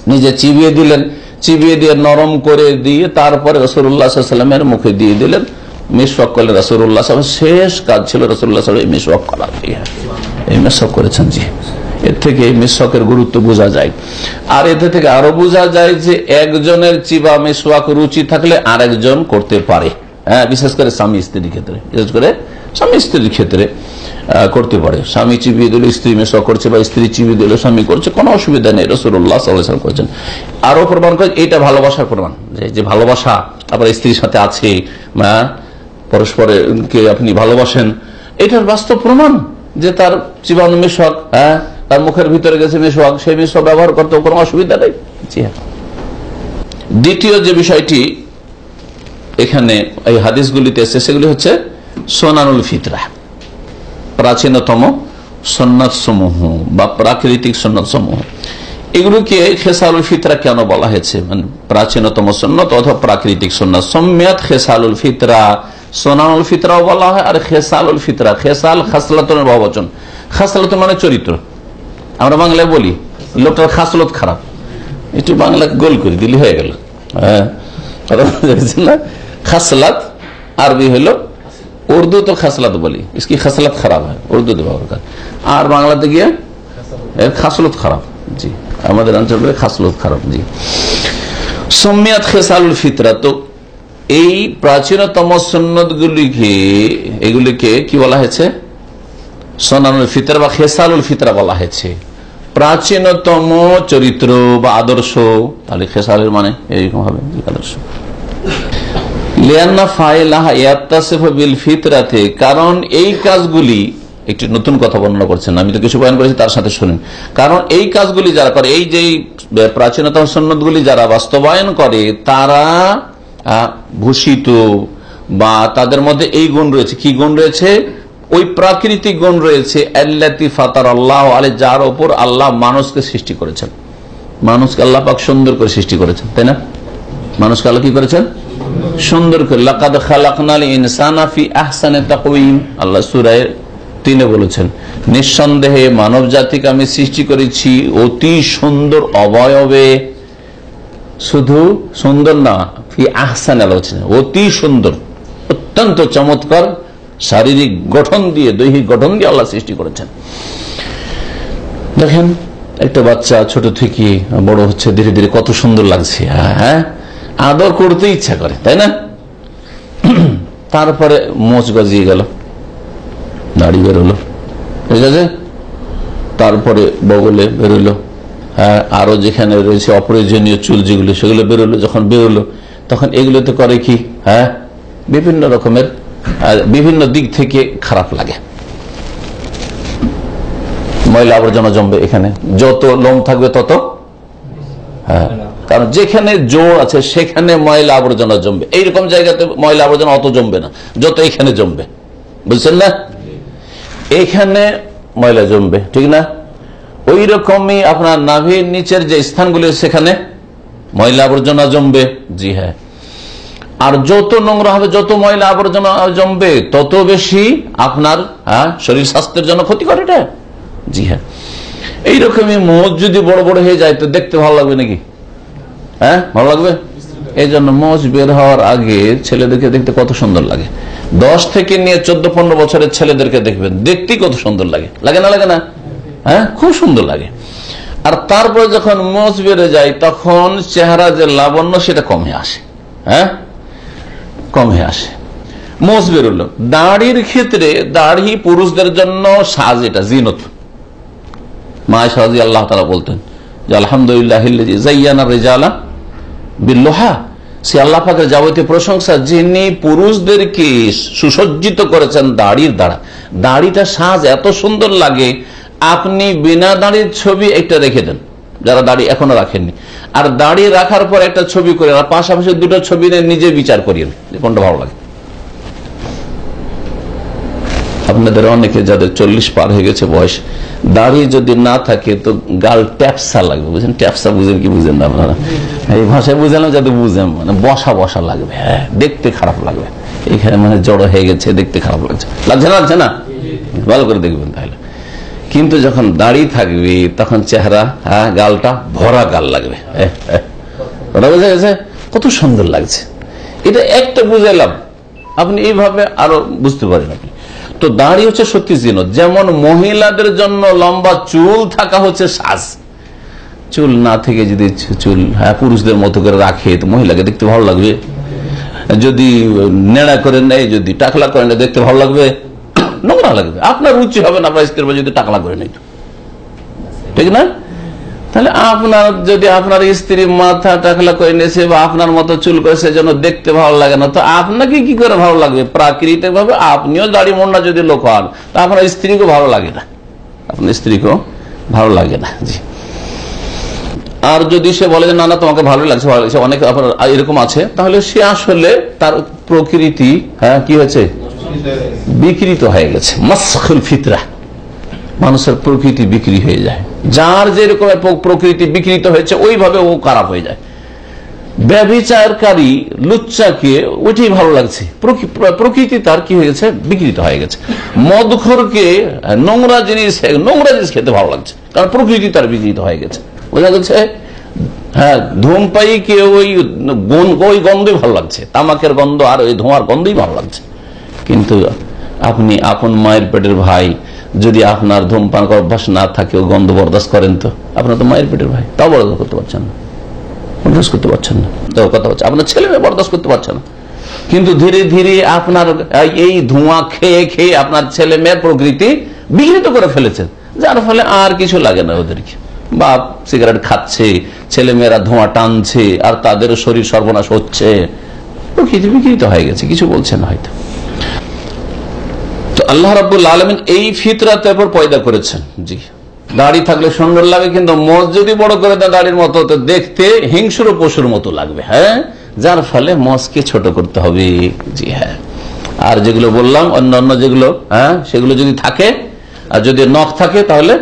নিজে চিবিয়ে দিলেন। চিবিয়ে দিয়ে নরম করে দিয়ে তারপরে রসুল্লাহামের মুখে দিয়ে দিলেন। মিসওয়াক রসুল্লাহ শেষ কাজ ছিল রসুল্লাহ সাহেব এই মিসওয়াক করা। এই মিসওয়াক করেছেন, জি। এর থেকে মিসওয়াকের গুরুত্ব বোঝা যায়। আর এতে থেকে আরও বোঝা যায় যে একজনের চিবা মিসওয়াক রুচি থাকলে আরেকজন করতে পারে। হ্যাঁ বিশেষ করে স্বামী স্ত্রীর ক্ষেত্রে। বিশেষ করে স্বামী স্ত্রীর ক্ষেত্রে করতে পারে। স্বামী চিবিয়ে দিল স্ত্রী মেসা করছে বা স্ত্রী চিবিয়ে দিল স্বামী করছে, কোনো অসুবিধা নেই রসুল্লাহ সাল্লাম করছেন। আরও প্রমাণ করে এটা ভালোবাসার প্রমাণ, যে ভালোবাসা আপনার স্ত্রীর সাথে আছে পরস্পরকে আপনি ভালোবাসেন, এটার বাস্তব প্রমাণ যে তার জীবাণু মেশক হ্যাঁ তার মুখের ভিতরে গেছে মেশক সেই মেশক ব্যবহার করতে কোনো অসুবিধা নেই। জি হ্যাঁ। দ্বিতীয় যে বিষয়টি এখানে, এই হাদিসগুলিতে এসছে, সেগুলি হচ্ছে সোনানুল ফিতরা। প্রাচীনতম সন্ন্যত সমূহ বা প্রাকৃতিক সন্ন্যত সমূহ এগুলোকে খেসালুল ফিতরা কেন বলা হয়েছে? মানে প্রাচীনতম সন্ন্যত অথবা প্রাকৃতিক সন্ন্যত সম্যাত খেসালুল ফিতরা, সোনানুল ফিতরাও বলা হয়, আর খেসালুল ফিতরা, খেসাল খাসলাতনের বহুবচন। খাসলাতন মানে চরিত্র। আমরা বাংলায় বলি, লোকটার খাসলত খারাপ। একটু বাংলা গোল করে দিলি হয়ে গেল। হ্যাঁ খাসলাত আরবি হলো উর্দু তো খাসলাত বলি। ইসকি খাসলাত খারাপ হয় উর্দু ব্যবহার করে আর বাংলাতে গিয়ে এর খাসলত খারাপ, জি। আমাদের অঞ্চল বলে খাসলত খারাপ, জি। সম্মিয়াত খেসালুল ফিতরা, তো এই প্রাচীনতম সন্ন্যত গুলিকে এগুলিকে কি বলা হয়েছে? সোনানুল ফিতরা বা খেসালুল ফিতরা বলা হয়েছে। প্রাচীনতম চরিত্র বা আদর্শ, তাহলে খেসালের মানে এইরকম হবে, আদর্শ। কারণ এই কাজগুলি, একটি নতুন কথা বর্ণনা করছেন, আমি তো কিছু বয়ান করেছি, তার সাথে শুনুন। কারণ এই কাজগুলি যারা করে, এই যে প্রাচীনতম সন্ন্যতগুলি যারা বাস্তবায়ন করে, তারা ভূষিত, বা তাদের মধ্যে এই গুণ রয়েছে। কি গুণ রয়েছে? ওই প্রাকৃতিক গুণ রয়েছে ফাতার আল্লাহ আলে যার ওপর আল্লাহ মানুষকে সৃষ্টি করেছেন। মানুষকে আল্লাহ পাক সুন্দর করে সৃষ্টি করেছেন, তাই না? মানুষকে আল্লাহ কি করেছেন? সুন্দর করে, লাকাদ খালাকনাল ইনসানা ফি আহসানে তাকওয়িম। আল্লাহ সূরায়ে তিনে বলেছেন, নিঃসন্দেহে মানব জাতিকে আমি সৃষ্টি করেছি অতি সুন্দর অবয়বে, শুধু সুন্দর না, ফি আহসান আলোচনা অতি সুন্দর, অত্যন্ত চমৎকার শারীরিক গঠন দিয়ে, দৈহিক গঠন দিয়ে আল্লাহ সৃষ্টি করেছেন। দেখেন, একটা বাচ্চা ছোট থেকে বড় হচ্ছে, ধীরে ধীরে কত সুন্দর লাগছে হ্যাঁ? আদর করতে ইচ্ছা করে, তাই না? তারপরে মোচ গজিয়ে গেল, দাড়ি বেরোলো ঠিক আছে তারপরে বগলে বেরোলো হ্যাঁ আরও যেখানে রয়েছে অপ্রয়োজনীয় চুল যেগুলো, সেগুলো বেরোলো, যখন বেরোলো, তখন এগুলোতে করে কি হ্যাঁ? বিভিন্ন রকমের বিভিন্ন দিক থেকে খারাপ লাগে। ময়লা আবর্জনা জমবে এখানে, যত লোম থাকবে তত হ্যাঁ কারণ যেখানে জোর আছে, সেখানে ময়লা আবর্জনা জমবে। এইরকম জায়গাতে ময়লা আবর্জনা অত জমবে না, যত এখানে জমবে। বুঝছেন না? এখানে ময়লা জমবে, ঠিক না? ওই রকমই আপনার নাভির নিচের যে স্থানগুলি সেখানে ময়লা আবর্জনা জমবে। জি হ্যাঁ। আর যত নোংরা হবে, যত ময়লা আবর্জনা জমবে, তত বেশি আপনার হ্যাঁ শরীর স্বাস্থ্যের জন্য ক্ষতি করে এটা। জি হ্যাঁ। এইরকমই মোজ যদি বড় বড় হয়ে যায়, তো দেখতে ভালো লাগবে নাকি? হ্যাঁ? ভালো লাগবে? এই জন্য মোজ বের হওয়ার আগে ছেলেদেরকে দেখতে কত সুন্দর লাগে। দশ থেকে নিয়ে চোদ্দ, পনেরো বছরের ছেলেদেরকে দেখবেন, দেখতেই কত সুন্দর লাগে। লাগে না লাগে না? হ্যাঁ? খুব সুন্দর লাগে। আর তারপরে যখন মোজ বেড়ে যায়, তখন চেহারা যে লাবণ্য, সেটা কমে আসে। হ্যাঁ? কমে আসে। মোজ বেরোলো দাড়ির ক্ষেত্রে দাড়ি পুরুষদের জন্য সাজ এটা, জিনত। মায় সাজি আল্লাহ তারা বলতেন যে আলহামদুলিল্লাহ বিল্লোহা, সে আল্লাহ পাকের যাবতীয় প্রশংসা যিনি পুরুষদেরকে সুসজ্জিত করেছেন দাড়ির দ্বারা। দাড়িটা সাজ এত সুন্দর লাগে, আপনি বিনা দাড়ির ছবি একটা রেখে দেন, যারা দাড়ি এখনও রাখেননি। আর দাড়ি রাখার পর একটা ছবি করেন আর পাশাপাশি দুটো ছবি নিয়ে নিজে বিচার করিয়েন কোনটা ভালো লাগে? আপনাদের অনেকে যাদের চল্লিশ পার হয়ে গেছে বয়স, দাড়ি যদি না থাকে তো গাল ট্যাপসা লাগবে, বুঝলেন? ট্যাপসা বুঝেন কি বুঝেন না আপনারা? এই ভাষায় বুঝলাম যাতে বুঝেন মানে বসা বসা লাগবে হ্যাঁ দেখতে খারাপ লাগবে। এখানে মানে জড়ো হয়ে গেছে, দেখতে খারাপ লাগছে। লাগছে না লাগছে না? ভালো করে দেখবেন তাহলে। কিন্তু যখন দাড়ি থাকবে, তখন চেহারা হ্যাঁ গালটা ভরা গাল লাগবে। ওটা বোঝা গেছে? কত সুন্দর লাগছে। এটা একটা বুঝাইলাম। আপনি এইভাবে আরও বুঝতে পারেন আপনি। তো দাড়ি হচ্ছে সত্যি জিনত যেমন মহিলাদের জন্য লম্বা চুল থাকা হচ্ছে শ্বাস চুল না থেকে যদি চুল হ্যাঁ পুরুষদের মতো করে রাখে, তো মহিলাকে দেখতে ভালো লাগবে। যদি নেড়া করে নেয়, যদি টাকলা করে নেয়, দেখতে ভালো লাগবে। নোংরা লাগবে। আপনার রুচি হবে না, আপনার স্ত্রীর যদি টাকলা করে নেই ঠিক না? তাহলে আপনার, যদি আপনার স্ত্রী মাথা টাকলা করে নিয়েছে বা আপনার মতো চুল করে সেজন্য দেখতে ভালো লাগে না, তো আপনাকে কি করে ভালো লাগবে? প্রাকৃতিক ভাবে আপনিও দাড়ি মন্ডা যদি লোক হন, তা আপনার স্ত্রীকেও ভালো লাগে না। আপনার স্ত্রীকেও ভালো লাগে না, জি। আর যদি সে বলে যে, না না, তোমাকে ভালো লাগছে ভালো লাগছে, অনেক এরকম আছে, তাহলে সে আসলে তার প্রকৃতি হ্যাঁ কি হয়েছে? বিকৃত হয়ে গেছে। মাসখুল ফিতরা। মানুষের প্রকৃতি বিক্রি হয়ে যায়। যার যেরকম প্রকৃতি বিকৃত হয়েছে, ওইভাবে ও খারাপ হয়ে যায়। ব্যবিচারকারী লুচ্চাকে ওইটাই ভালো লাগছে। প্রকৃতি তার কি হয়ে গেছে? বিকৃত হয়ে গেছে। মদখরকে নোংরা জিনিস নোংরা জিনিস খেতে ভালো লাগছে। কারণ প্রকৃতি তার বিকৃত হয়ে গেছে। বোঝা গেছে? হ্যাঁ ধূমপাইকে ওই ওই গন্ধই ভালো লাগছে। তামাকের গন্ধ আর ওই ধোঁয়ার গন্ধই ভালো লাগছে। কিন্তু আপনি আপন মায়ের পেটের ভাই, যদি আপনার ধূমপান অভ্যাস না থাকে গন্ধ বরদাস্ত করেন তো? আপনার তো মায়ের পেটের ভাই। তাও বরদাস্ত করতে পারছেন না। বরদাস্ত করতে পারছেন না। কথা হচ্ছে, আপনার ছেলে মেয়ে বরদাস্ত করতে পারছে না। কিন্তু ধীরে ধীরে আপনার এই ধোঁয়া খেয়ে খেয়ে আপনার ছেলে মেয়ের প্রকৃতি বিঘ্নিত করে ফেলেছেন যার ফলে আর কিছু লাগে না ওদেরকে। বাপ সিগারেট খাচ্ছে, ছেলে মেয়েরা ধোঁয়া টানছে, আর তাদের শরীর সর্বনাশ হচ্ছে। প্রকৃতি বিকৃত হয়ে গেছে, কিছু বলছেন হয়তো। আল্লাহ রাবুল আলমিন এই ফিতরাতের উপর পয়দা করেছেন। জি। দাড়ি থাকলে সুন্দর লাগে, কিন্তু মজ যদি বড় করে দেয় দাড়ির মতো দেখতে হিংস্র পশুর মতো লাগবে হ্যাঁ? যার ফলে মজকে ছোট করতে হবে। জি হ্যাঁ। আর যেগুলো বললাম, অন্যান্য যেগুলো হ্যাঁ সেগুলো যদি থাকে, আর যদি নখ থাকে, তাহলে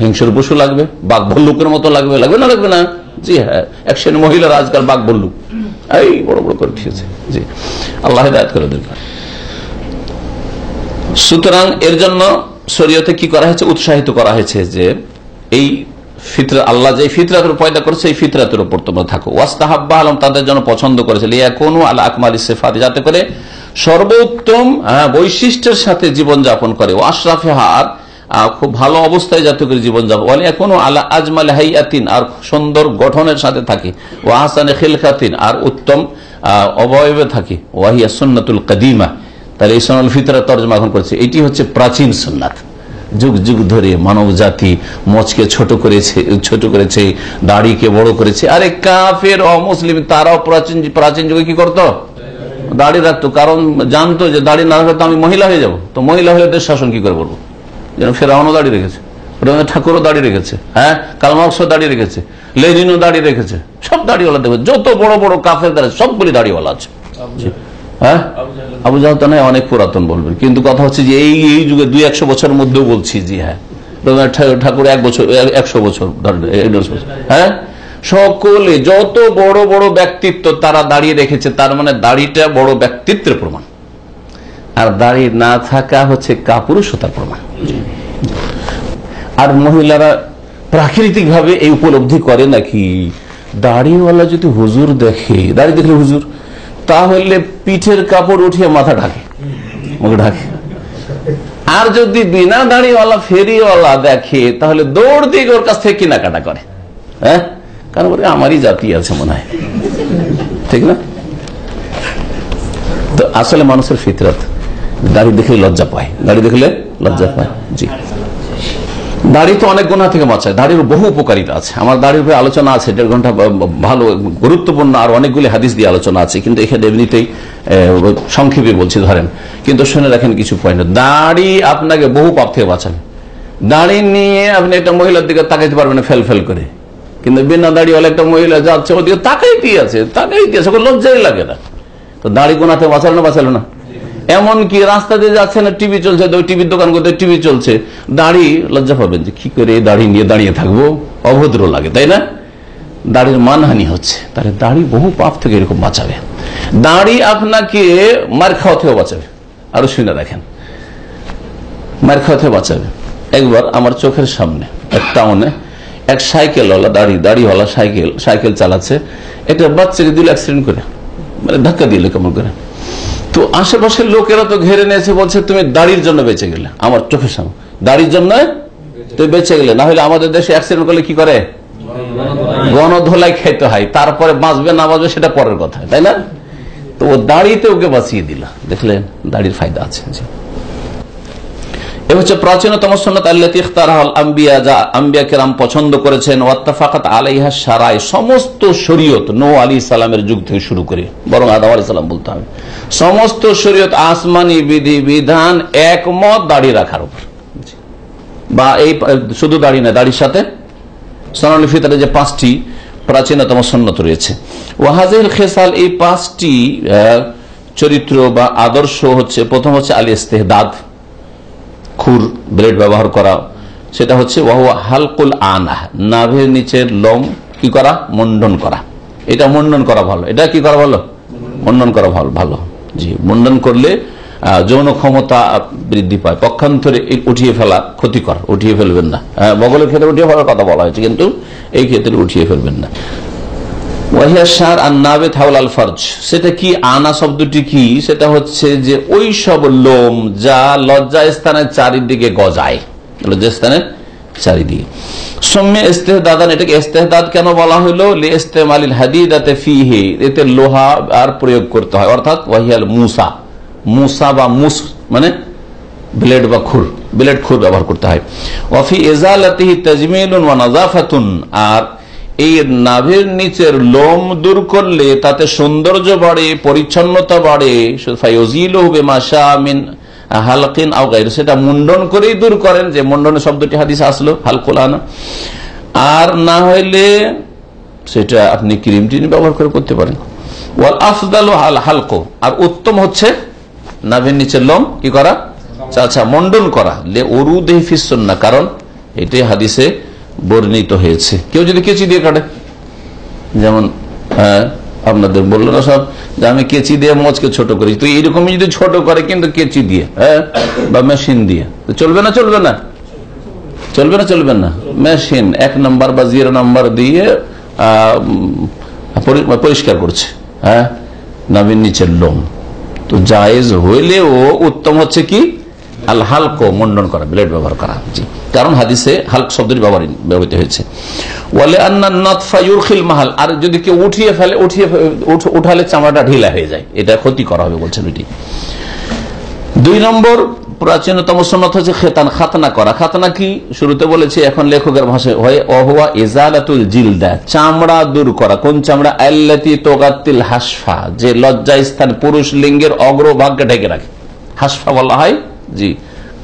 হিংস্র পশু লাগবে, বাঘ ভল্লুকের মতো লাগবে লাগবে না লাগবে না? জি হ্যাঁ। এক শ্রেণি মহিলারা আজকাল বাঘ ভল্লুক। এই বড় বড় করে দিয়েছে। জি। আল্লাহ দায়ত করে দেবেন সুতরাং এর জন্য শরীয়তে কি করা হয়েছে? উৎসাহিত করা হয়েছে যে এই ফিতরা আল্লাহ যে ফিতরাতের পয়দা করেছে এই ফিতরাতের উপর তোমরা থাকো। ওয়াস্তাহাব্বা আলম তাদের জন্য পছন্দ করেছে। কোনো আল্লাহ আকমাল সেফাত যাতে করে সর্বোত্তম হ্যাঁ, বৈশিষ্ট্যের সাথে জীবনযাপন করে। ও আশরাফে হার খুব ভালো অবস্থায় যাতে করে জীবনযাপন বলে এখনও আল্লাহ আজমাল হাইয়াতিন আর সুন্দর গঠনের সাথে থাকে। ও আহসানে খিলখাতিন আর উত্তম অবয়বে থাকে। ওয়াহিয়া সুন্নাতুল কাদিমা। তাহলে সোনাল ফিতরা তর্জমা এখন করছে। এটি হচ্ছে প্রাচীন সুন্নাত। যুগ যুগ ধরে মানব জাতি মচকে ছোট করেছে ছোট করেছে, দাড়িকে বড় করেছে। আরে কাফের, অমুসলিম, তারাও প্রাচীন প্রাচীন যুগে কি করতো? দাড়ি রাখতো। কারণ জানতো যে দাড়ি না রাখলে তো আমি মহিলা হয়ে যাব। তো মহিলা হলে দেশ শাসন কি করে বলব? যেন ফেরাউনও দাড়ি রেখেছে ঠাকুরও দাড়ি রেখেছে হ্যাঁ? কালমার্কসও দাড়ি রেখেছে লেনিনও দাড়ি রেখেছে। সব দাড়িওয়ালা দেখবে যত বড় বড় কাফের দাঁড়িয়ে সবগুলি দাড়িওয়ালা আছে। হ্যাঁ? আবু জাহাল তো নয়, অনেক পুরাতন বলবেন। কিন্তু কথা হচ্ছে যে এই এই যুগে দুই একশো বছরের মধ্যেও বলছি, জি হ্যাঁ। রবীন্দ্রনাথ ঠাকুর এক বছর একশো বছর। হ্যাঁ? সকলে, যত বড় বড় ব্যক্তিত্ব তারা দাঁড়িয়ে রেখেছে, তার মানে দাড়িটা বড় ব্যক্তিত্বের প্রমাণ। আর দাড়ি না থাকা হচ্ছে কাপুরুষতার প্রমাণ। আর মহিলারা প্রাকৃতিক ভাবে এই উপলব্ধি করে নাকি, দাড়িওয়ালা যদি হুজুর দেখে, দাড়ি দেখলে হুজুর তাহলে পিঠের কাপড় উঠিয়ে মাথা ঢাকে, মুখ ঢাকে। আর যদি বিনা দাড়িওয়ালা, ফেরিওয়ালা দেখে, তাহলে দৌড় দিয়ে ওর কাছ থেকে কেনাকাটা করে। হ্যাঁ? কারণ আমারই জাতি আছে মনে হয়। ঠিক না? তো আসলে মানুষের ফিতরত। দাড়ি দেখলে লজ্জা পায়। দাড়ি দেখলে লজ্জা পায়। জি। দাড়ি তো অনেক গোনা থেকে বাঁচায়। দাড়ির বহু উপকারিতা আছে। আমার দাড়ির উপরে আলোচনা আছে, দেড় ঘণ্টা ভালো, গুরুত্বপূর্ণ আর অনেকগুলি হাদিস দিয়ে আলোচনা আছে। কিন্তু এখানে এমনিতেই সংক্ষেপে বলছি, ধরেন। কিন্তু শুনে রাখেন কিছু পয়েন্ট দাড়ি আপনাকে বহু পাপ থেকে বাঁচাবে দাড়ি নিয়ে আপনি একটা মহিলার দিকে তাকাইতে পারবেন ফেল ফেল করে। কিন্তু বিনা দাড়িওয়ালা একটা মহিলা যাচ্ছে, ওদিকে তাকাইতেই আছে তাকাইতে আছে লজ্জাই লাগে না। তো দাড়ি গোনাতে বাঁচালো না বাঁচালো না? এমন কি রাস্তা দিয়ে যাচ্ছে না টিভি চলছে? টিভির দোকান করতে টিভি চলছে? দাড়ি লজ্জা পাবেন যে কি করে দাড়ি নিয়ে দাঁড়িয়ে থাকব? অভদ্র লাগে, তাই না? দাড়ির মানহানি হচ্ছে। তাহলে দাড়ি বহু পাপ থেকে এরকম বাঁচাবে। দাড়ি আপনাকে মার খাওয়া থেকে বাঁচাবে। আরও শুনে দেখেন। মার খাওয়া থেকে বাঁচাবে। একবার আমার চোখের সামনে, এক টাউনে এক সাইকেল সাইকেলওয়ালা দাড়ি দাড়িওয়ালা সাইকেল সাইকেল চালাচ্ছে। একটা বাচ্চাকে দিল অ্যাক্সিডেন্ট করে। মানে ধাক্কা দিল কেমন করে? তো আশেপাশের লোকেরা তো ঘেরে নিয়েছে, বলছে, তুমি দাড়ির জন্য বেঁচে গেলে। আমার চোখের সামনে। দাড়ির জন্য তুমি বেঁচে গেলে, না হলে আমাদের দেশে অ্যাক্সিডেন্ট করলে কি করে? গণধোলাই খেতে হয়। তারপরে বাঁচবে, না বাঁচবে, সেটা পরের কথা, তাই না? তো ও দাড়িতে ওকে বাঁচিয়ে দিলা। দেখলেন দাড়ির ফায়দা আছে। এ হচ্ছে প্রাচীনতম সন্ন্যত আল্লাতি ইখতারাহাল আম্বিয়া, যা আম্বিয়া কেরাম পছন্দ করেছেন। ওয়াত্তাফাকাত আলাইহা সারাই সমস্ত শরীয়ত নো আলী সালামের যুগ থেকে শুরু করে, বরং আদম আলী সালাম বলতে হবে। সমস্ত শরীয়ত, আসমানি বিধি, বিধান একমত দাঁড়িয়ে রাখার উপর। বা এই শুধু দাঁড়িয়ে না দাড়ির সাথে সোনালী ফিতারে যে পাঁচটি প্রাচীনতম সন্ন্যত রয়েছে। ওয়াহাজিল খেসাল, এই পাঁচটি চরিত্র বা আদর্শ হচ্ছে, প্রথম হচ্ছে আলী ইস্তেহদাদ খুর ব্লেড ব্যবহার করা সেটা হচ্ছে হালকুল আনা নাভের নিচের লোম কি করা? মুন্ডন করা। এটা মুন্ডন করা ভালো। এটা কি করা ভালো? মুন্ডন করা ভালো ভালো। জি মুন্ডন করলে যৌন ক্ষমতা বৃদ্ধি পায়। পক্ষান্তরে উঠিয়ে ফেলা ক্ষতিকর উঠিয়ে ফেলবেন না। হ্যাঁ, বগলের ক্ষেত্রে উঠিয়ে ফেলার কথা বলা হয়েছে কিন্তু এই ক্ষেত্রে উঠিয়ে ফেলবেন না। ওয়াহিয়া সার আর নাবে থাউল আল ফার্জ। সেটা কি আনা শব্দটি কি? সেটা হচ্ছে যে ওই সব লোম যা লজ্জা স্থানের চারিদিকে গজায়। লজ্জা স্থানের চারিদিকে। সৌম্য ইস্তেহদাদান, এটাকে ইস্তেহদাদ কেন বলা হলো? ইস্তেমালিল হাদিদাতে ফিহে, এতে লোহা আর প্রয়োগ করতে হয়। অর্থাৎ ওয়াহিয়াল মুসা। মুসা বা মুস মানে ব্লেড বা খুর। ব্লেড খুর ব্যবহার করতে হয়। ওয়াফি এজালাতিহি তাজমিলুন ওয়া নাজাফাতুন আর এই নাভের নিচের লোম দূর করলে তাতে সৌন্দর্য বাড়ে, পরিচ্ছন্নতা বাড়ে। হালকিন সেটা মুন্ডন করেই দূর করেন, যে মুন্ডনের শব্দটি হাদিস আসলো হালকুলানা আর না হইলে সেটা আপনি ক্রিম টিন ব্যবহার করে করতে পারেন। ওয়াল আফদাল হাল হালকো। আর উত্তম হচ্ছে নাভের নিচের লোম কি করা? আচ্ছা মন্ডন করা। লে অরু দেহিফিসন্না কারণ এটাই হাদিসে বর্ণিত হয়েছে। কেউ যদি কেচি দিয়ে কাটে, যেমন হ্যাঁ আপনাদের বলল না সব, যে আমি কেচি দিয়ে মজকে ছোট করি। তো এইরকমই যদি ছোট করে, কিন্তু কেচি দিয়ে হ্যাঁ বা মেশিন দিয়ে। তো চলবে না চলবে না? চলবে না চলবে না? মেশিন, এক নাম্বার বা জিরো নাম্বার দিয়ে পরিষ্কার করছে হ্যাঁ নাবির নিচের লোম। তো জায়েজ হইলেও উত্তম হচ্ছে কি? আল হালকো মন্ডন করা, ব্লেড ব্যবহার করা। জি। কারণ হাদিসে হালক শব্দটি ব্যবহার ব্যবহৃত হয়েছে। বলে আন্নাফাইল মাহাল। আর যদি কেউ উঠিয়ে ফেলে উঠিয়ে উঠালে চামড়াটা ঢিলা হয়ে যায়। এটা ক্ষতি করা হবে বলছেন এটি দুই নম্বর প্রাচীনতম সন্ন্যত হচ্ছে খেতান, খাতনা করা। খাতনা কি? শুরুতে বলেছি, এখন লেখকের ভাষায় হয়, অহুয়া এজালাতুল জিলদা। চামড়া দূর করা। কোন চামড়া? আল্লাতি তোগাতিল হাসফা। যে লজ্জা স্থান পুরুষ লিঙ্গের অগ্রভাগকে ঢেকে রাখে। হাসফা বলা হয় জি,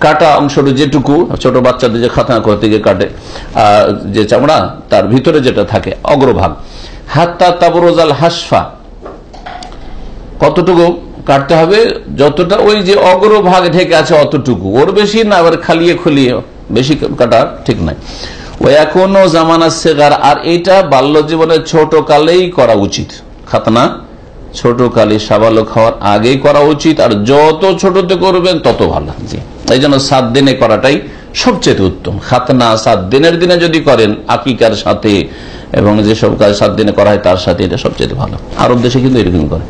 কাটা অংশটা যেটুকু, ছোট বাচ্চাদের যে খাতনা করতে গিয়ে কাটে যে চামড়া, তার ভিতরে যেটা থাকে, অগ্রভাগ। হাত্তা তাবরোজাল হাসফা। কতটুকু কাটতে হবে? যতটা ওই যে অগ্রভাগ ঢেকে আছে অতটুকু। ওর বেশি না, আবার খালিয়ে খুলিয়ে বেশি কাটা ঠিক নাই। ও এখনও জামানা সেগার, আর এটা বাল্য জীবনের ছোট কালেই করা উচিত। খাতনা ছোট কালে সাবালক হওয়ার আগেই করা উচিত, আর যত ছোটতে করবেন তত ভালো এই জন্য সাত দিনে করাটাই সবচেয়ে উত্তম। খাতনা সাত দিনের দিনে যদি করেন, আকিকার সাথে এবং যেসব কাজ সাত দিনে করা হয়, তার সাথে এটা সবচেয়ে ভালো। আরব দেশে কিন্তু এরকম করে।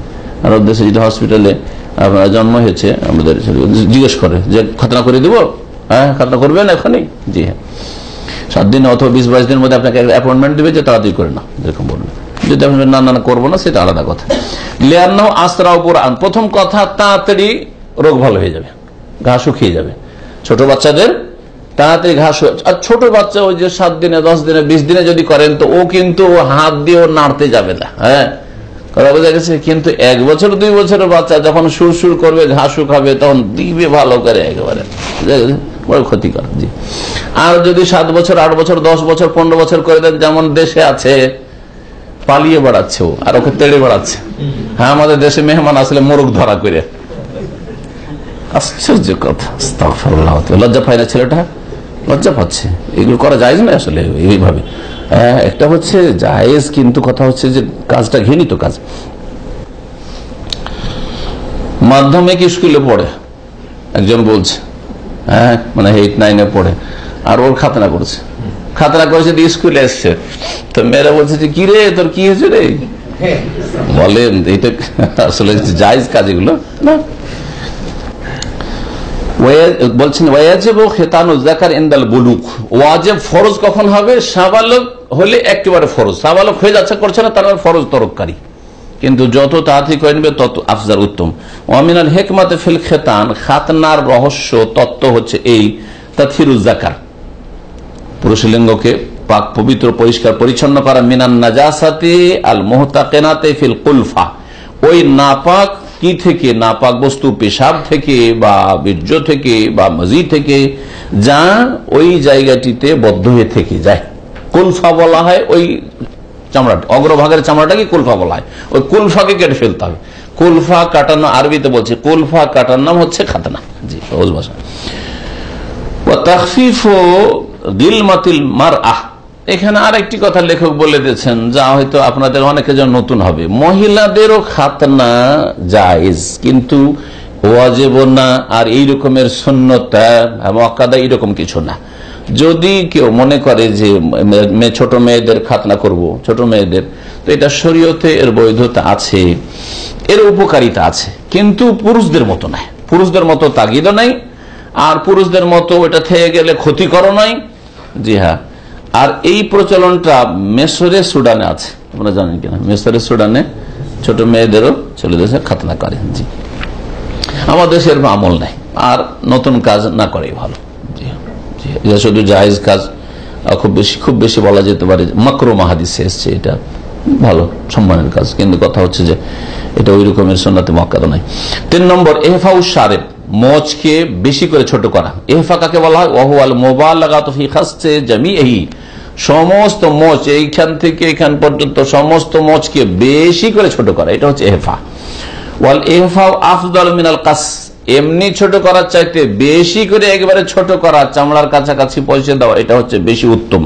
আরব দেশে যদি হসপিটালে আপনার জন্ম হয়েছে, আমাদের জিজ্ঞেস করে যে, খাতনা করে দিব? হ্যাঁ খাতনা করবেন এখনই? জি হ্যাঁ। সাত দিন অথবা বিশ বাইশ দিনের মধ্যে আপনাকে অ্যাপয়েন্টমেন্ট দেবে যে তাড়াতাড়ি করে না এরকম বলবেন যদি আপনি না না করব না, সেটা আলাদা কথা। লেয়ান্নাও আস্ত্রা উপর আন প্রথম কথা, তাড়াতাড়ি রোগ ভালো হয়ে যাবে, ঘা শুকিয়ে যাবে। ছোট বাচ্চাদের তাড়াতাড়ি ঘাস আর ছোট বাচ্চা ওই যে সাত দিনে, দশ দিনে, বিশ দিনে যদি করেন, তো ও কিন্তু ও হাত দিয়েও নাড়তে যাবে না হ্যাঁ? বোঝা গেছে? কিন্তু এক বছর, দুই বছরের বাচ্চা যখন সুর সুর করবে ঘাস শুকাবে, তখন দিবে ভালো করে একেবারে? বড় ক্ষতিকর, জি। আর যদি সাত বছর, আট বছর, দশ বছর, পনেরো বছর করে দেন, যেমন দেশে আছে পালিয়ে বেড়াচ্ছে ও আর ওকে তেড়ে বেড়াচ্ছে। হ্যাঁ আমাদের দেশে মেহমান আসলে মোরগ ধরা করে। আশ্চর্য কথা। লজ্জা পায় না ছেলেটা? লজ্জা পাচ্ছে। এগুলো করা যায় না আসলে এইভাবে। হ্যাঁ, একটা হচ্ছে জায়েজ কিন্তু কথা হচ্ছে যে কাজটা ঘৃণিত কাজ। মাধ্যমিক স্কুলে পড়ে একজন বলছে। হ্যাঁ মানে এইট নাইনে পড়ে আর ওর খাতনা করছে। খাতনা করেছে, দিয়ে স্কুলে এসছে। তো মেয়েরা বলছে যে, কি রে, তোর কি হয়েছে রে? বলেন এইটা আসলে জায়েজ কাজ এগুলো। না। সাবালক হলে একেবারে ফরজ। সাবালক হয়ে যাচ্ছে, করছে না, তার ফরজ তরককারী কিন্তু যত তাড়াতাড়ি তত আফজার উত্তম। খেতান, খাতনার রহস্য তত্ত্ব হচ্ছে এই, তাথিরুজ জাকার পুরুষ লিঙ্গকে পাক পবিত্র, পরিষ্কার, পরিচ্ছন্ন করা মিনান নাজাসাতে আল মোহতাকেনাতে ফিল কুলফা। ওই নাপাক কি থেকে? নাপাক বস্তু পেশাব থেকে বা বীর্য থেকে বা মজি থেকে, যা ওই জায়গাটিতে বদ্ধ হয়ে থেকে যায়। কুলফা বলা হয় ওই চামড়াটা, অগ্রভাগের চামড়াটাকে কুলফা বলা হয়। ওই কুলফাকে কেটে ফেলতে হবে। কুলফা কাটানো আরবিতে বলছে, কুলফা কাটার নাম হচ্ছে খাতনা। জি, সহজ ভাষা। এখানে আরেকটি কথা লেখক বলে দিয়েছেন, যা হয়তো আপনাদের অনেকের জন্য নতুন হবে। মহিলাদেরও খাতনা জায়েজ, কিন্তু ওয়াজেব না, আর এই রকমের শূন্যতা মক্কাদা এইরকম কিছু না। যদি কেউ মনে করে যে ছোট মেয়েদের খাতনা করব, ছোট মেয়েদের, তো এটা শরীয়তে এর বৈধতা আছে, এর উপকারিতা আছে। কিন্তু পুরুষদের মতো নয়। পুরুষদের মতো তাগিদও নাই আর পুরুষদের মতো ওটা থেকে গেলে ক্ষতিকর নয় জি হ্যাঁ। আর এই প্রচলনটা মেসরে সুডানে আছে। আপনারা জানেন কিনা? মেসরে সুডানে ছোট মেয়েদেরও ছেলে দেশে খাতনা করে। জি। আমাদের দেশে এরকম আমল নেই। আর নতুন কাজ না করেই ভালো। শুধু জায়েজ কাজ। খুব বেশি খুব বেশি বলা যেতে পারে মাকরো মাহাদিসে এসছে। এটা ভালো, সম্মানের কাজ। কিন্তু কথা হচ্ছে যে এটা ওই রকমের সন্ন্যতে মক্কাদা নাই। তিন নম্বর এহফাউ সারেব। মোচকে বেশি করে ছোট করা। এহফা কাকে বলা হয় লাগাতো ফি খাসছে জামি এই সমস্ত মোচ এইখান থেকে এখান পর্যন্ত সমস্ত মোচকে বেশি করে ছোট করা, এটা হচ্ছে এহফা ওয়াল এহফাও আফদল মিনাল কাস, এমনি ছোট করার চাইতে বেশি করে একবারে ছোট করা, চামড়ার কাছাকাছি পৌঁছে দেওয়া, এটা হচ্ছে বেশি উত্তম।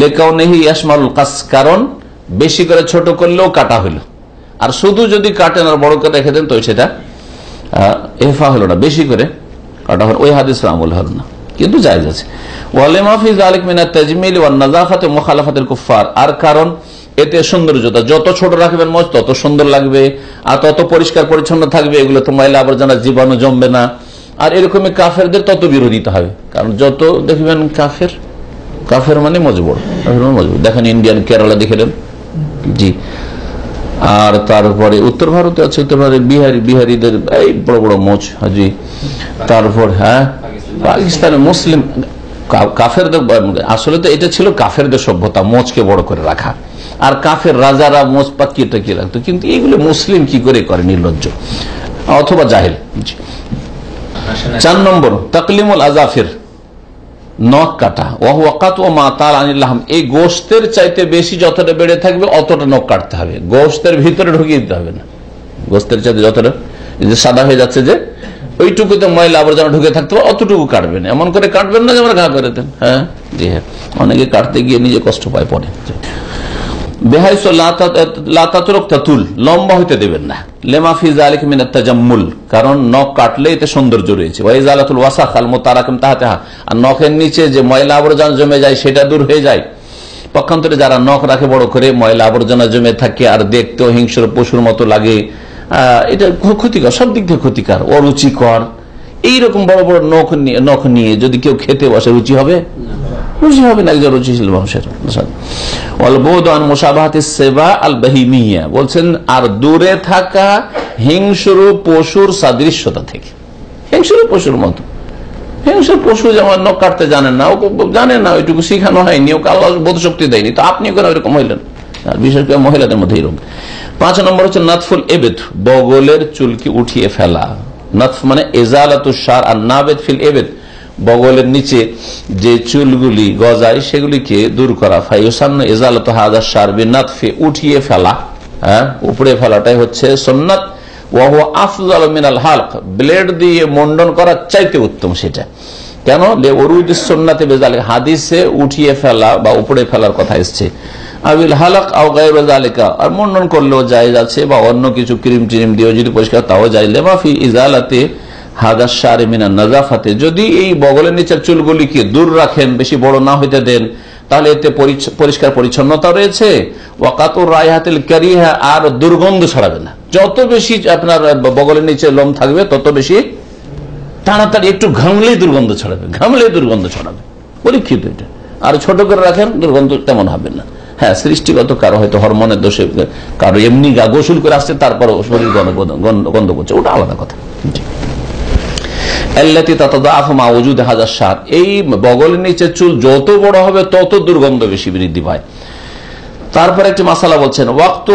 লেখাও নেহি ইয়াসমাল কাস, কারণ বেশি করে ছোট করলেও কাটা হইল। আর শুধু যদি কাটেন আর বড় করে রেখে দেন, তো সেটা এহফা হলো না, বেশি করে কাটা ওই হাদিস আমল হলো না। কিন্তু জায়জ আছে। আর কারণ, এতে সৌন্দর্যতা, যত ছোট রাখবেন মজ, তত সুন্দর লাগবে। আর তত পরিষ্কার পরিচ্ছন্ন থাকবে, এগুলো তো ময়লা আবর্জনা জীবাণু জমবে না। আর এরকমই কাফেরদের তত বিরোধিতা হবে। কারণ যত দেখবেন কাফের কাফের মানে মজবুর মানে মজবুর। দেখেন ইন্ডিয়ান কেরালা দেখলেন জি। আর তারপরে উত্তর ভারতে আছে, উত্তর ভারতে বিহারি, বিহারিদের এই বড় বড় মোচ হাজি। তারপর হ্যাঁ পাকিস্তানে মুসলিম কাফেরদের, আসলে তো এটা ছিল কাফেরদের সভ্যতা মোচকে বড় করে রাখা। আর কাফের রাজারা মোচ পাকিয়ে টাকিয়ে রাখতো, কিন্তু এগুলো মুসলিম কি করে করে, নির্লজ্জ? অথবা জাহেল চার নম্বর, তাকলিমুল আজাফির। নখ কাটা। ওয়াকাত ও মা তাল আনিল্লাহাম এই গোস্তের চাইতে বেশি যতটা বেড়ে থাকবে, অতটা নখ কাটতে হবে। গোস্তের ভিতরে ঢুকিয়ে দিতে হবে না। গোস্তের চাইতে যতটা যে সাদা হয়ে যাচ্ছে যে, ওইটুকুতে ময়লা আবর্জনা ঢুকে থাকতে হবে অতটুকু কাটবেন। এমন করে কাটবেন না যে আমরা ঘা করে দেন। হ্যাঁ? জি হ্যাঁ। অনেকে কাটতে গিয়ে নিজে কষ্ট পায় লাতাতুল লম্বা হইতে দেবেন না। কারণ নখ সৌন্দর্য রয়েছে। আর নখের নিচে যে ময়লা আবর্জনা জমে যায়, সেটা দূর হয়ে যায়। পক্ষান্তরে যারা নখ রাখে বড় করে, ময়লা আবর্জনা জমে থাকে, আর দেখতেও হিংস্র পশুর মতো লাগে। এটা ক্ষতিকর, সব দিক থেকে ক্ষতিকর। অরুচিকর এইরকম বড় বড় নখ নখ নিয়ে যদি কেউ খেতে বসে, রুচি হবে? রুচি হবে না, একজন রুচিশীল মানুষের। অলবোধ আন সেবা আল বাহিমিয়া। বলছেন, আর দূরে থাকা হিংস্র পশুর সাদৃশ্যতা থেকে। হিংস্র পশুর মতো। হিংস্র পশু যেমন নখ কাটতে জানেন না ওকে জানেন না, ওইটুকু শিখানো হয়নি, ওকে আল্লাহ বোধ শক্তি দেয়নি। তো আপনি কেন ওইরকম হইলেন? আর বিশেষ করে মহিলাদের মধ্যে এরকম। পাঁচ নম্বর হচ্ছে নাথফুল এবেদ, বগলের চুলকি উঠিয়ে ফেলা। নাথ মানে এজালাতুসার আর নাবেদ ফিল এবেদ। বগলের নিচে যে চুলগুলি গজায়, সেগুলিকে দূর করা। ফাইসান্ন এজালত হাজার সার নাথফে উঠিয়ে ফেলা। হ্যাঁ উপরে ফেলাটাই হচ্ছে সন্ন্যত ওয়াহ আফজাল মিনাল হালক। ব্লেড দিয়ে মন্ডন করার চাইতে উত্তম সেটা। কেন? সন্নাতে বেজালে হাদিসে উঠিয়ে ফেলা বা উপরে ফেলার কথা এসছে। আবিল হালাক আও গায়বালিকা আর মন্ডন করলেও জায়েজ আছে বা অন্য কিছু ক্রিম টিরিম দিয়েও যদি পরিষ্কার তাও যায় লেমাফি ইজালাতে হাদার সারে মিনা নাজাফাতে। যদি এই বগলের নিচের চুলগুলিকে দূর রাখেন, বেশি বড় না হইতে দেন, তাহলে এতে পরিষ্কার পরিচ্ছন্নতা রয়েছে। আর দুর্গন্ধ ছড়াবে না। যত বেশি আপনার বগলের নিচে লোম থাকবে, তত বেশি তাড়াতাড়ি একটু ঘামলেই দুর্গন্ধ ছড়াবে। ঘামলেই দুর্গন্ধ ছড়াবে। পরীক্ষিত এটা। আর ছোট করে রাখেন, দুর্গন্ধ তেমন হবে না। হ্যাঁ সৃষ্টিগত কারও হয়তো হরমোনের দোষে, কারও এমনি গোসল করে আসছে তারপর শরীর গন্ধ করছে। ওটা আলাদা কথা। এই বগলের নিচে চুল যত বড় হবে, তত দুর্গন্ধ বেশি বৃদ্ধি পায়। তারপর একটি মাসালা বলছেন, ওয়াক্ত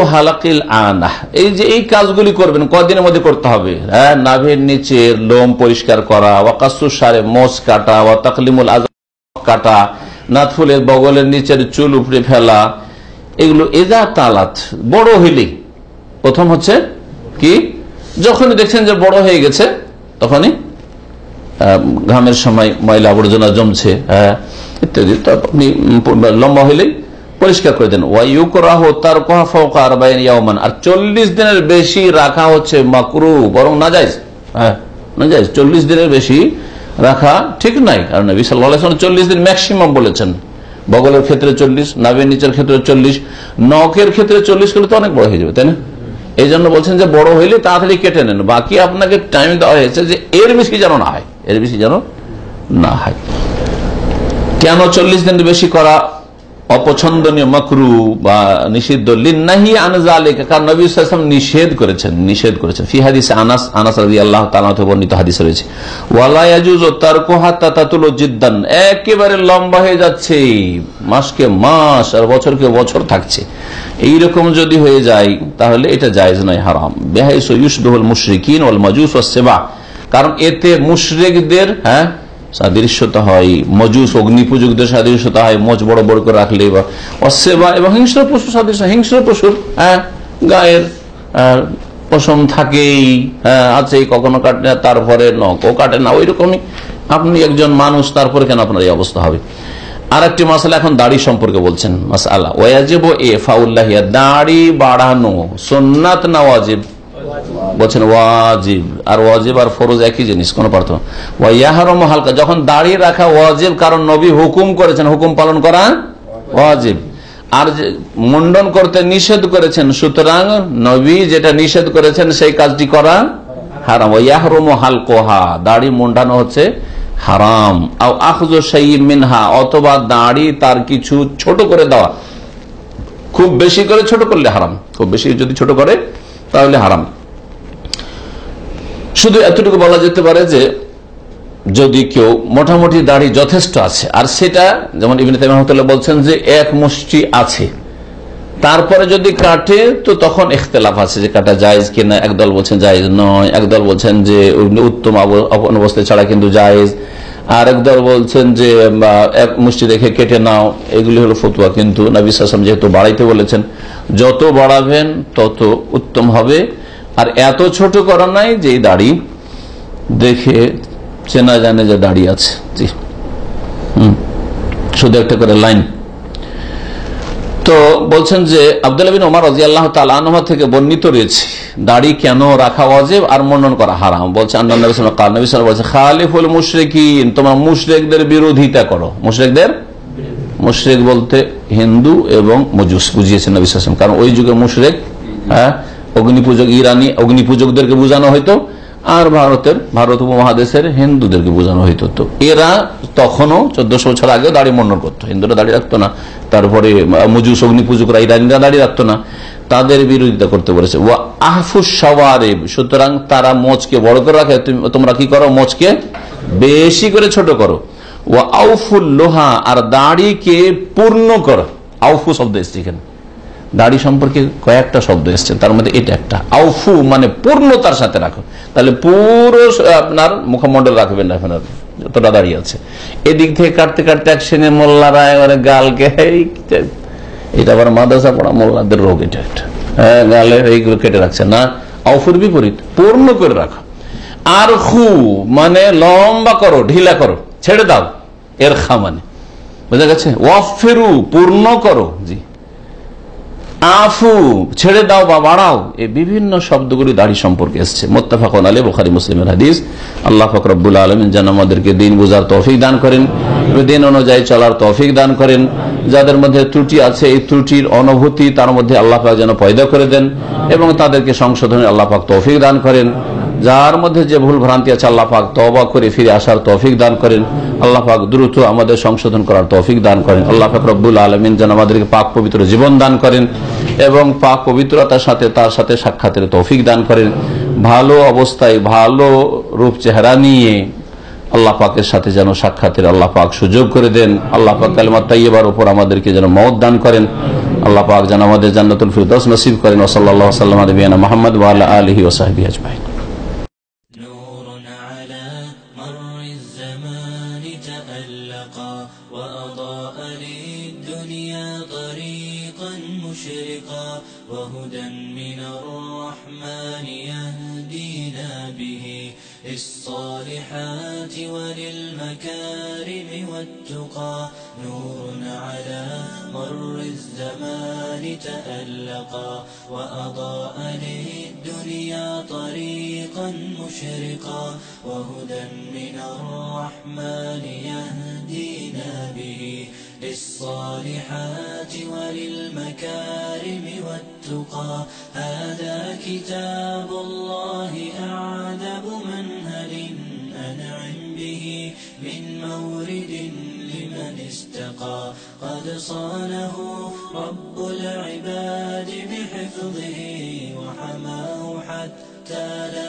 এই যে এই কাজগুলি করবেন কদিনের মধ্যে করতে হবে? হ্যাঁ নাভের নিচে লোম পরিষ্কার করা ওয়াকাস্তু সারে মোষ কাটা, ওয়া তাকলিমুল আজ কাটা নাথফুলের বগলের নিচের চুল উপড়ে ফেলা এগুলো এজা তালাত বড় হইলেই প্রথম হচ্ছে কি? যখনই দেখছেন যে বড় হয়ে গেছে তখনই ঘামের সময় ময়লা আবর্জনা জমছে হ্যাঁ, ইত্যাদি। আপনি লম্বা হইলেই পরিষ্কার করে দেন। তার ইয়ামান আর চল্লিশ দিনের বেশি রাখা হচ্ছে মাকরু বরং না যাইজ হ্যাঁ না যাইজ চল্লিশ দিনের বেশি রাখা ঠিক নাই। কারণ সাল্লাহ চল্লিশ দিন ম্যাক্সিমাম বলেছেন। বগলের ক্ষেত্রে চল্লিশ, নাভের নিচের ক্ষেত্রে চল্লিশ, নখের ক্ষেত্রে চল্লিশ করলে তো অনেক বড় হয়ে যাবে, তাই না? এই জন্য বলছেন যে বড় হইলে তাড়াতাড়ি কেটে নেন। বাকি আপনাকে টাইম দেওয়া হয়েছে যে এর বেশি যেন না হয়। এর বেশি যেন না হয়। কেন চল্লিশ দিন বেশি করা অপছন্দনীয় মকরু বা নিষিদ্ধ লিন্নাহি আনজালিকা কারণ নবী সাল্লাম নিষেধ করেছেন নিষেধ করেছেন। ফি হাদিসে আনাস আনাস রাদিয়াল্লাহু তাআলা থেকে বর্ণিত হাদিস রয়েছে, ওয়ালা ইয়াজুজু তারকু হাত্তা তাতুলু জিদ্দান একেবারে লম্বা হয়ে যাচ্ছে, মাসকে মাস আর বছরকে বছর থাকছে। এইরকম যদি হয়ে যায়, তাহলে এটা জায়েজ নয়, হারাম। বেহাইসু ইউশবিহুল মুশরিকিন ওয়াল মাজুস ওয়াস সেবা। কারণ এতে মুশরিকদের হ্যাঁ সাদৃশ্যতা হয় মজুস অগ্নি পূজকদের সাদৃশ্যতা হয় মোচ বড় বড় করে রাখলে বা অসেবা এবং হিংস্র পশু সাদৃশ্য হিংস্র পশুর হ্যাঁ গায়ের পশম থাকেই হ্যাঁ আছে কখনো কাটে না, তারপরে নখও কাটে না ওই রকমই আপনি একজন মানুষ তারপরে কেন আপনার এই অবস্থা হবে? আর একটি মাসালা এখন দাড়ি সম্পর্কে বলছেন মাসালা ওয়াজিব এ ফাউল্লাহিয়া দাড়ি বাড়ানো সোননাথ না ওয়াজিব? বলছেন ওয়াজিব, আর ওয়াজিব আর ফরজ একই জিনিস, কোন পার্থক্য ওয়াহারম হালকা, যখন দাঁড়িয়ে রাখা ওয়াজিব, কারণ নবী হুকুম করেছেন, হুকুম পালন করা ওয়াজিব। আর মুন্ডন করতে নিষেধ করেছেন, সুতরাং নবী যেটা নিষেধ করেছেন, সেই কাজটি করা হারাম। ওয়াহরম হালকোহা, দাড়ি মুন্ডানো হচ্ছে হারাম। আও মিনহা, অথবা দাড়ি তার কিছু ছোট করে দেওয়া। খুব বেশি করে ছোট করলে হারাম, খুব বেশি যদি ছোট করে, তাহলে হারাম। শুধু এতটুকু বলা যেতে পারে যে যদি কেউ মোটামুটি দাড়ি যথেষ্ট আছে, আর সেটা যেমন ইবিন তাইমহতুল্লাহ বলছেন যে এক মুষ্টি আছে। তারপরে যদি কাটে, তো তখন ইখতলাফ আছে যে কাটা জায়েজ কিনা, একদল বলছেন জায়েজ নয়, একদল বলছেন যে উত্তম অবস্থায় ছাড়া কিন্তু জায়েজ, আর একদল বলছেন যে এক মুষ্টি দেখে কেটে নাও, এগুলি হলো ফতুয়া। কিন্তু নবী সাসম যেহেতু বাড়াইতে বলেছেন, যত বাড়াবেন তত উত্তম হবে। আর এত ছোট করা নাই যে দাড়ি দেখে চেনা জানে যে দাড়ি আছে। জি। শুধু একটা করে লাইন। তো বলছেন যে আব্দুল বিন ওমর রাজি আল্লাহ তালা থেকে বর্ণিত রয়েছে, দাড়ি কেন রাখা অজেব আর মন্ডন করা হারাম? বলছে বলছে খালিফুল মুশরিকিন, তোমরা মুশরিকদের বিরোধিতা করো। মুশরিকদের? মুশরেক বলতে হিন্দু এবং মজুস, বুঝিয়েছেন নবী কারণ ওই যুগে মুশরেক হ্যাঁ অগ্নি পূজক ইরানি অগ্নি পূজকদেরকে বোঝানো হয়তো আর ভারতের, ভারত উপমহাদেশের হিন্দুদেরকে বোঝানো হইতো। তো এরা তখনও চোদ্দশো বছর আগেও দাড়ি মন্ডন করতো। হিন্দুরা দাঁড়িয়ে রাখতো না। তারপরে মুজুস অগ্নি পূজকরা ইরানিরা দাড়ি রাখতো না। তাদের বিরোধিতা করতে বলেছে। ও আহফুস সওয়ারেব সুতরাং তারা মোচকে বড় করে রাখে। তুমি- তোমরা কি করো? মোচকে বেশি করে ছোট করো। ও আউফুল লোহা, আর দাড়িকে পূর্ণ করো। আউফু শব্দ এসছে এখানে। দাড়ি সম্পর্কে কয়েকটা শব্দ এসছে, তার মধ্যে এটা একটা। আউফু মানে পূর্ণতার সাথে রাখো। তাহলে পুরো আপনার মুখমণ্ডল রাখবেন আপনার যতটা দাঁড়িয়ে আছে। এদিক থেকে কাটতে কাটতে এক শ্রেণির মোল্লারা এবারে গালকে এটা আবার মাদ্রাসা পড়া মোল্লাদের রোগ এটা একটা হ্যাঁ গালের এইগুলো কেটে রাখছে। না, আউফুর বিপরীত, পূর্ণ করে রাখো। আর হু মানে লম্বা করো, ঢিলা করো, ছেড়ে দাও। এর খা মানে। বুঝা গেছে? ওয়াফেরু, পূর্ণ করো। জি। আফু, ছেড়ে দাও বা বাড়াও এই বিভিন্ন শব্দগুলি দাড়ি সম্পর্কে এসছে। মোত্তাফাকুন আলী বোখারি মুসলিমের হাদিস। আল্লাহ ফকরবুল আলমিন যেন আমাদেরকে দিন বোঝার তৌফিক দান করেন, দিন অনুযায়ী চলার তৌফিক দান করেন। যাদের মধ্যে ত্রুটি আছে, এই ত্রুটির অনুভূতি তার মধ্যে আল্লাহ পাক যেন পয়দা করে দেন এবং তাদেরকে সংশোধনে আল্লাহ পাক তৌফিক দান করেন। যার মধ্যে যে ভুল ভ্রান্তি আছে, আল্লাহ পাক তবা করে ফিরে আসার তৌফিক দান করেন। আল্লাহ পাক দ্রুত আমাদের সংশোধন করার তৌফিক দান করেন। আল্লাহ পাক রব্বুল আলমিন যেন আমাদেরকে পাক পবিত্র জীবন দান করেন এবং পাক পবিত্রতার সাথে তার সাথে সাক্ষাতের তৌফিক দান করেন। ভালো অবস্থায় ভালো রূপ চেহারা নিয়ে আল্লাহ পাকের সাথে যেন সাক্ষাতের আল্লাহ পাক সুযোগ করে দেন। আল্লাহ পাক কালমা তাইয়েবার উপর আমাদেরকে যেন মত দান করেন। আল্লাহ পাক যেন আমাদের জান্নাতুল ফিরদৌস নসিব করেন। ওসল্লাহ সাল্লাম নবীনা মোহাম্মদ ওয়াল্লা আলহি ওসাহাবি আজমাইন। مشرقا وهدى من الرحمن يهدينا به للصالحات وللمكارم والتقى. هذا كتاب الله أعذب منهل أنعم به من مورد لمن واتقى قد صانه رب العباد بحفظه وحماه حتى لا